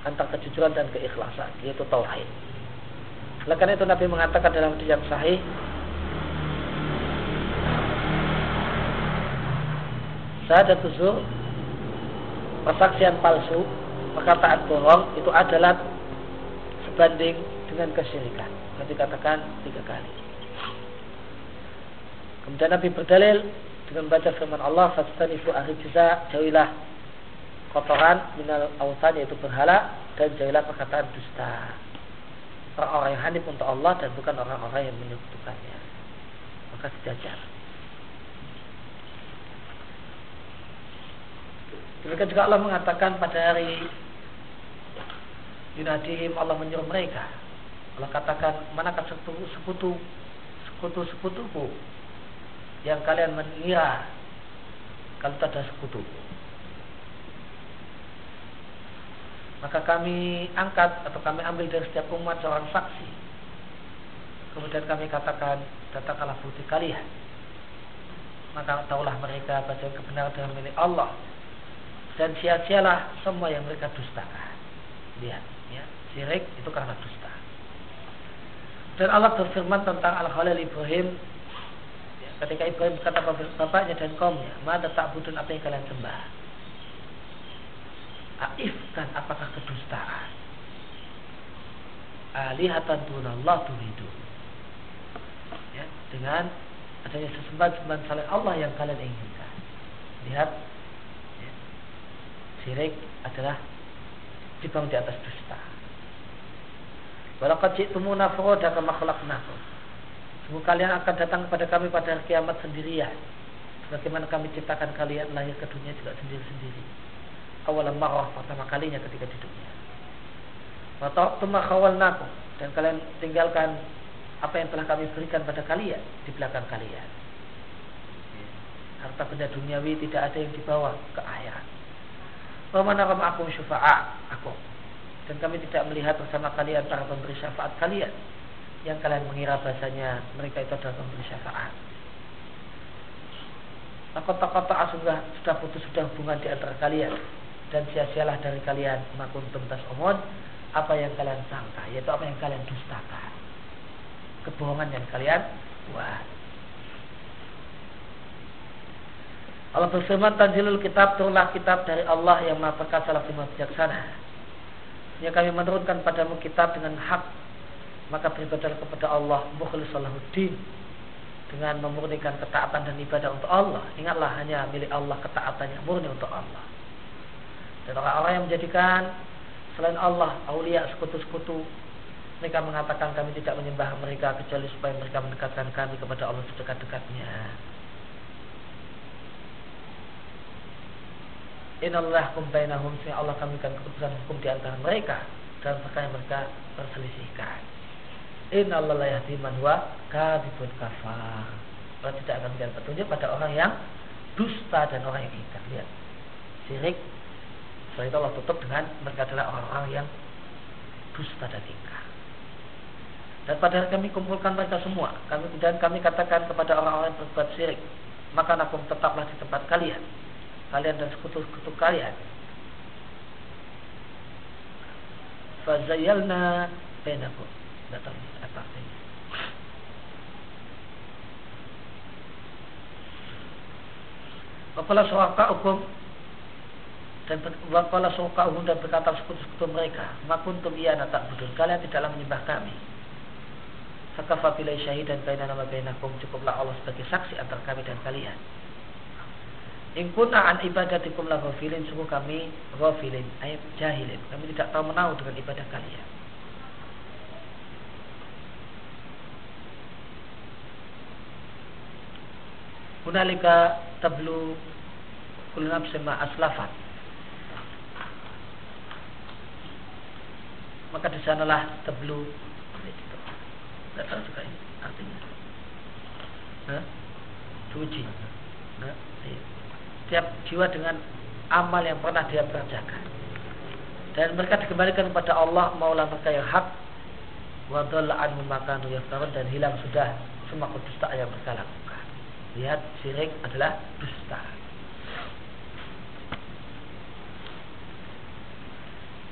antara kejujuran dan keikhlasan yaitu tauhid. Oleh karena itu Nabi mengatakan dalam hadis yang sahih Syahadat tuzur Persaksian palsu Perkataan bohong Itu adalah Sebanding dengan kesyirikan Nanti katakan tiga kali Kemudian Nabi berdalil Dengan baca firman Allah Fastanifu ahli jiza Jauhilah kotoran minal awsan yaitu berhala dan jauhilah perkataan dusta. Orang-orang yang hanif untuk Allah dan bukan orang-orang yang menyekutukannya. Maka sejajar. Demikian juga Allah mengatakan pada hari Yunadihim Allah menyuruh mereka. Allah katakan manakah sekutu sekutu sekutu sekutuku yang kalian mengira kalau tak ada sekutuku maka kami angkat atau kami ambil dari setiap umat seorang saksi. Kemudian kami katakan, datanglah bukti kalian. Maka taulah mereka baca kebenaran dengan milik Allah dan sia-sialah semua yang mereka dustakan. Lihat, ya, syirik itu karena dusta. Dan Allah berfirman tentang Al-Khalil Ibrahim ya, ketika Ibrahim berkata bapaknya dan kaumnya, "Mada ta'budun apa yang kalian sembah?" Aifkan apakah kedustaan? Alihatan Allah turidu. Ya, dengan adanya sesembahan-sembahan selain Allah yang kalian inginkan. Lihat, ya, syirik adalah dibangun di atas dusta. Walakat jitumuna furoda kama khalaqnakum. Sungguh kalian akan datang kepada kami pada kiamat sendirian. Bagaimana kami ciptakan kalian lahir ke dunia juga sendiri-sendiri awal marah pertama kalinya ketika di dunia. khawal naku dan kalian tinggalkan apa yang telah kami berikan pada kalian di belakang kalian. Harta benda duniawi tidak ada yang dibawa ke akhirat. Wa manakam aku syufa'a aku. Dan kami tidak melihat bersama kalian para pemberi syafaat kalian yang kalian mengira bahasanya mereka itu adalah pemberi syafaat. Maka kota-kota sudah sudah putus sudah hubungan di antara kalian dan sia-sialah dari kalian makuntum tas omon apa yang kalian sangka yaitu apa yang kalian dustakan. Kebohongan yang kalian buat. Allah berfirman Tanzilul Kitab turunlah kitab dari Allah yang maha perkasa lagi maha bijaksana. Yang kami menurunkan padamu kitab dengan hak maka beribadah kepada Allah mukhlisalahuddin dengan memurnikan ketaatan dan ibadah untuk Allah. Ingatlah hanya milik Allah ketaatan yang murni untuk Allah dan orang-orang yang menjadikan selain Allah, aulia sekutu-sekutu, mereka mengatakan kami tidak menyembah mereka kecuali supaya mereka mendekatkan kami kepada Allah sedekat-dekatnya. Inallah kum bainahum Allah kami akan keputusan hukum di antara mereka dan perkara yang mereka perselisihkan. Inallah la yahdi man huwa kafar. Allah tidak akan memberikan petunjuk pada orang yang dusta dan orang yang ingkar. Lihat. Syirik setelah itu Allah tutup dengan mereka adalah orang-orang yang dusta dan ingkar. Dan pada kami kumpulkan mereka semua. Kami dan kami katakan kepada orang-orang yang berbuat syirik, maka nakum tetaplah di tempat kalian, kalian dan sekutu-sekutu kalian. Fazayalna bainakum. Tidak tahu apa artinya. Apabila hukum dan wakala sokauhum dan berkata sekutu-sekutu mereka makuntum iya tak budun kalian tidaklah menyembah kami. Fakafa bilai syahidan baina nama bainakum. Cukuplah Allah sebagai saksi antara kami dan kalian. In an ibadatikum la ghafilin. Sungguh kami ghafilin ayat jahilin. Kami tidak tahu menahu dengan ibadah kalian. Hunalika tablu kullu nafsin ma aslafat maka di sanalah teblu tidak tahu juga ini artinya. Nah, diuji. Nah, setiap jiwa dengan amal yang pernah dia kerjakan. Dan mereka dikembalikan kepada Allah maulah mereka yang hak. Wa anhum makanu yaftarun dan hilang sudah semua kedustaan yang mereka lakukan. Lihat syirik adalah dusta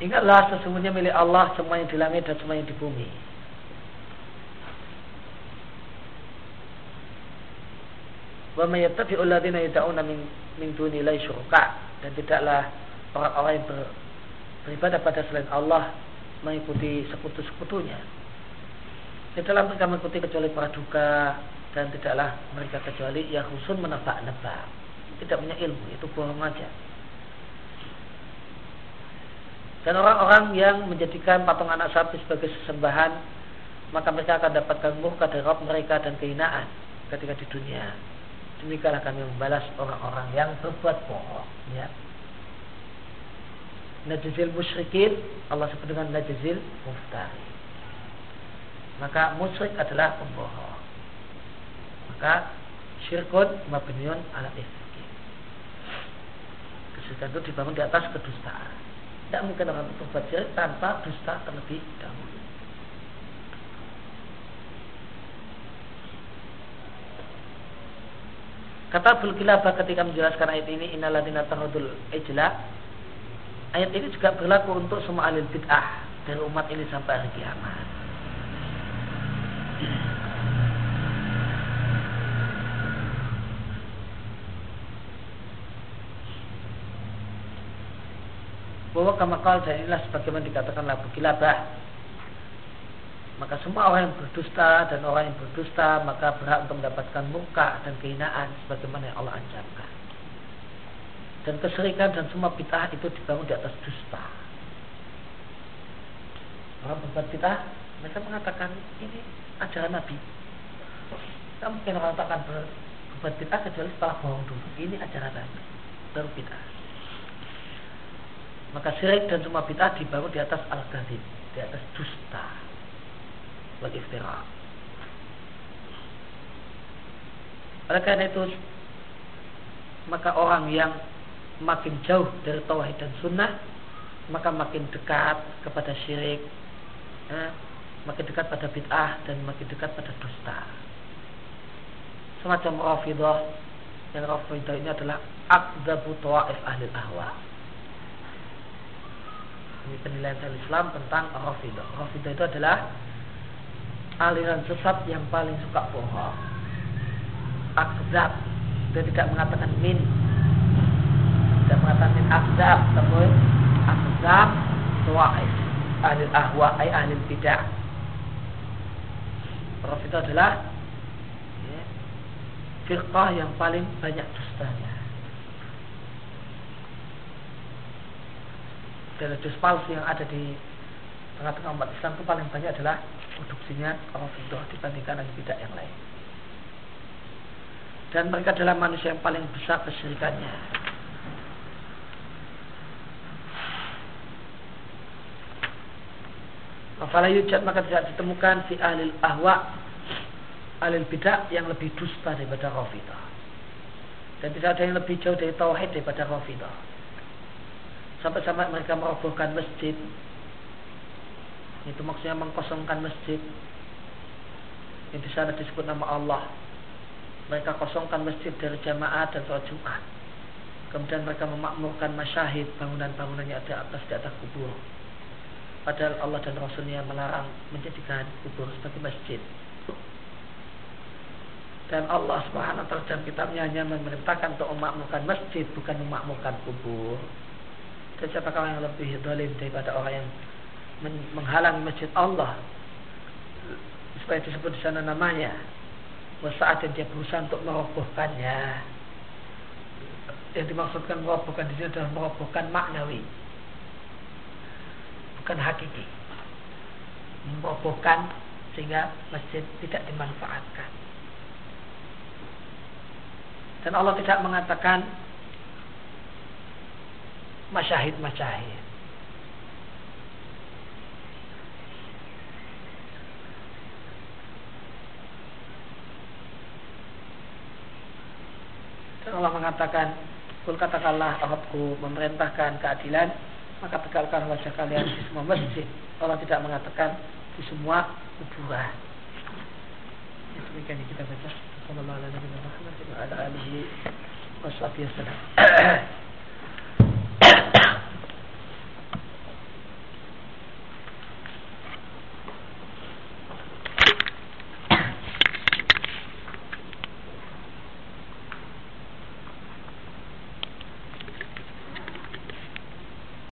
Ingatlah sesungguhnya milik Allah semua yang di langit dan semua yang di bumi. Wa may yattabi'u alladziina yad'una min min syuraka dan tidaklah orang-orang yang ber, beribadah pada selain Allah mengikuti sekutu-sekutunya. Tidaklah mereka mengikuti kecuali praduga dan tidaklah mereka kecuali yang khusus menebak-nebak. Tidak punya ilmu, itu bohong aja. Dan orang-orang yang menjadikan patung anak sapi sebagai sesembahan, maka mereka akan dapatkan murka dari Rob mereka dan kehinaan ketika di dunia. Demikianlah kami membalas orang-orang yang berbuat bohong. Ya. Najizil musyrikin Allah sebut dengan najizil muftari. Maka musyrik adalah pembohong. Maka syirkun mabniun ala ifki. Kesyirikan itu dibangun di atas kedustaan. Tidak mungkin orang berbuat syirik tanpa dusta terlebih dahulu. Kata Abdul Kilabah ketika menjelaskan ayat ini Innaladina tahudul ijla Ayat ini juga berlaku untuk semua alil bid'ah Dan umat ini sampai hari kiamat bahwa kamakal dan inilah sebagaimana dikatakan Abu Kilabah. Maka semua orang yang berdusta dan orang yang berdusta maka berhak untuk mendapatkan muka dan kehinaan sebagaimana yang Allah ancamkan dan keserikan dan semua bid'ah itu dibangun di atas dusta. Orang berbuat bid'ah mereka mengatakan ini ajaran Nabi. Tidak mungkin orang akan berbuat bid'ah kecuali setelah bohong dulu. Ini ajaran Nabi. Baru bid'ah maka syirik dan semua bid'ah dibangun di atas al-kadhib. di atas dusta. Wal iftira. Oleh karena itu maka orang yang makin jauh dari tauhid dan sunnah maka makin dekat kepada syirik ya, makin dekat pada bid'ah dan makin dekat pada dusta. Semacam rafidah yang rafidah ini adalah akdabu ta'if ahli ahwa ini penilaian dari Islam tentang rafidah rafidah itu adalah aliran sesat yang paling suka bohong. Akdab dia tidak mengatakan min. Tidak mengatakan min akdab tapi akdab ta'if ahli ahwa ay ahli bidah. Rafidah adalah ya, firqah yang paling banyak dustanya religius palsu yang ada di tengah-tengah umat Islam itu paling banyak adalah produksinya Rafidah dibandingkan dengan bidah yang lain. Dan mereka adalah manusia yang paling besar kesyirikannya. Fala yujad maka tidak ditemukan si ahli ahwa ahli bidah yang lebih dusta daripada Rafidah. Dan tidak ada yang lebih jauh dari tauhid daripada Rafidah sampai-sampai mereka merobohkan masjid. Itu maksudnya mengkosongkan masjid. Yang di sana disebut nama Allah. Mereka kosongkan masjid dari jamaah dan sholat Jumat. Kemudian mereka memakmurkan masyahid bangunan-bangunan yang ada atas di atas kubur. Padahal Allah dan Rasulnya melarang menjadikan kubur sebagai masjid. Dan Allah Subhanahu wa taala dalam kitabnya hanya memerintahkan untuk memakmurkan masjid bukan memakmurkan kubur dan siapakah yang lebih dolim daripada orang yang menghalang masjid Allah? Supaya disebut di sana namanya. Saat yang dia berusaha untuk merobohkannya. Yang dimaksudkan merobohkan di sini adalah merobohkan maknawi. Bukan hakiki. Merobohkan sehingga masjid tidak dimanfaatkan. Dan Allah tidak mengatakan masyahid-masyahid. Dan Allah mengatakan, Kul katakanlah Rabbku memerintahkan keadilan, maka tegalkan wajah kalian di semua masjid. Allah tidak mengatakan di semua kuburan. Ya, demikian kita baca. Sallallahu alaihi wa sallam.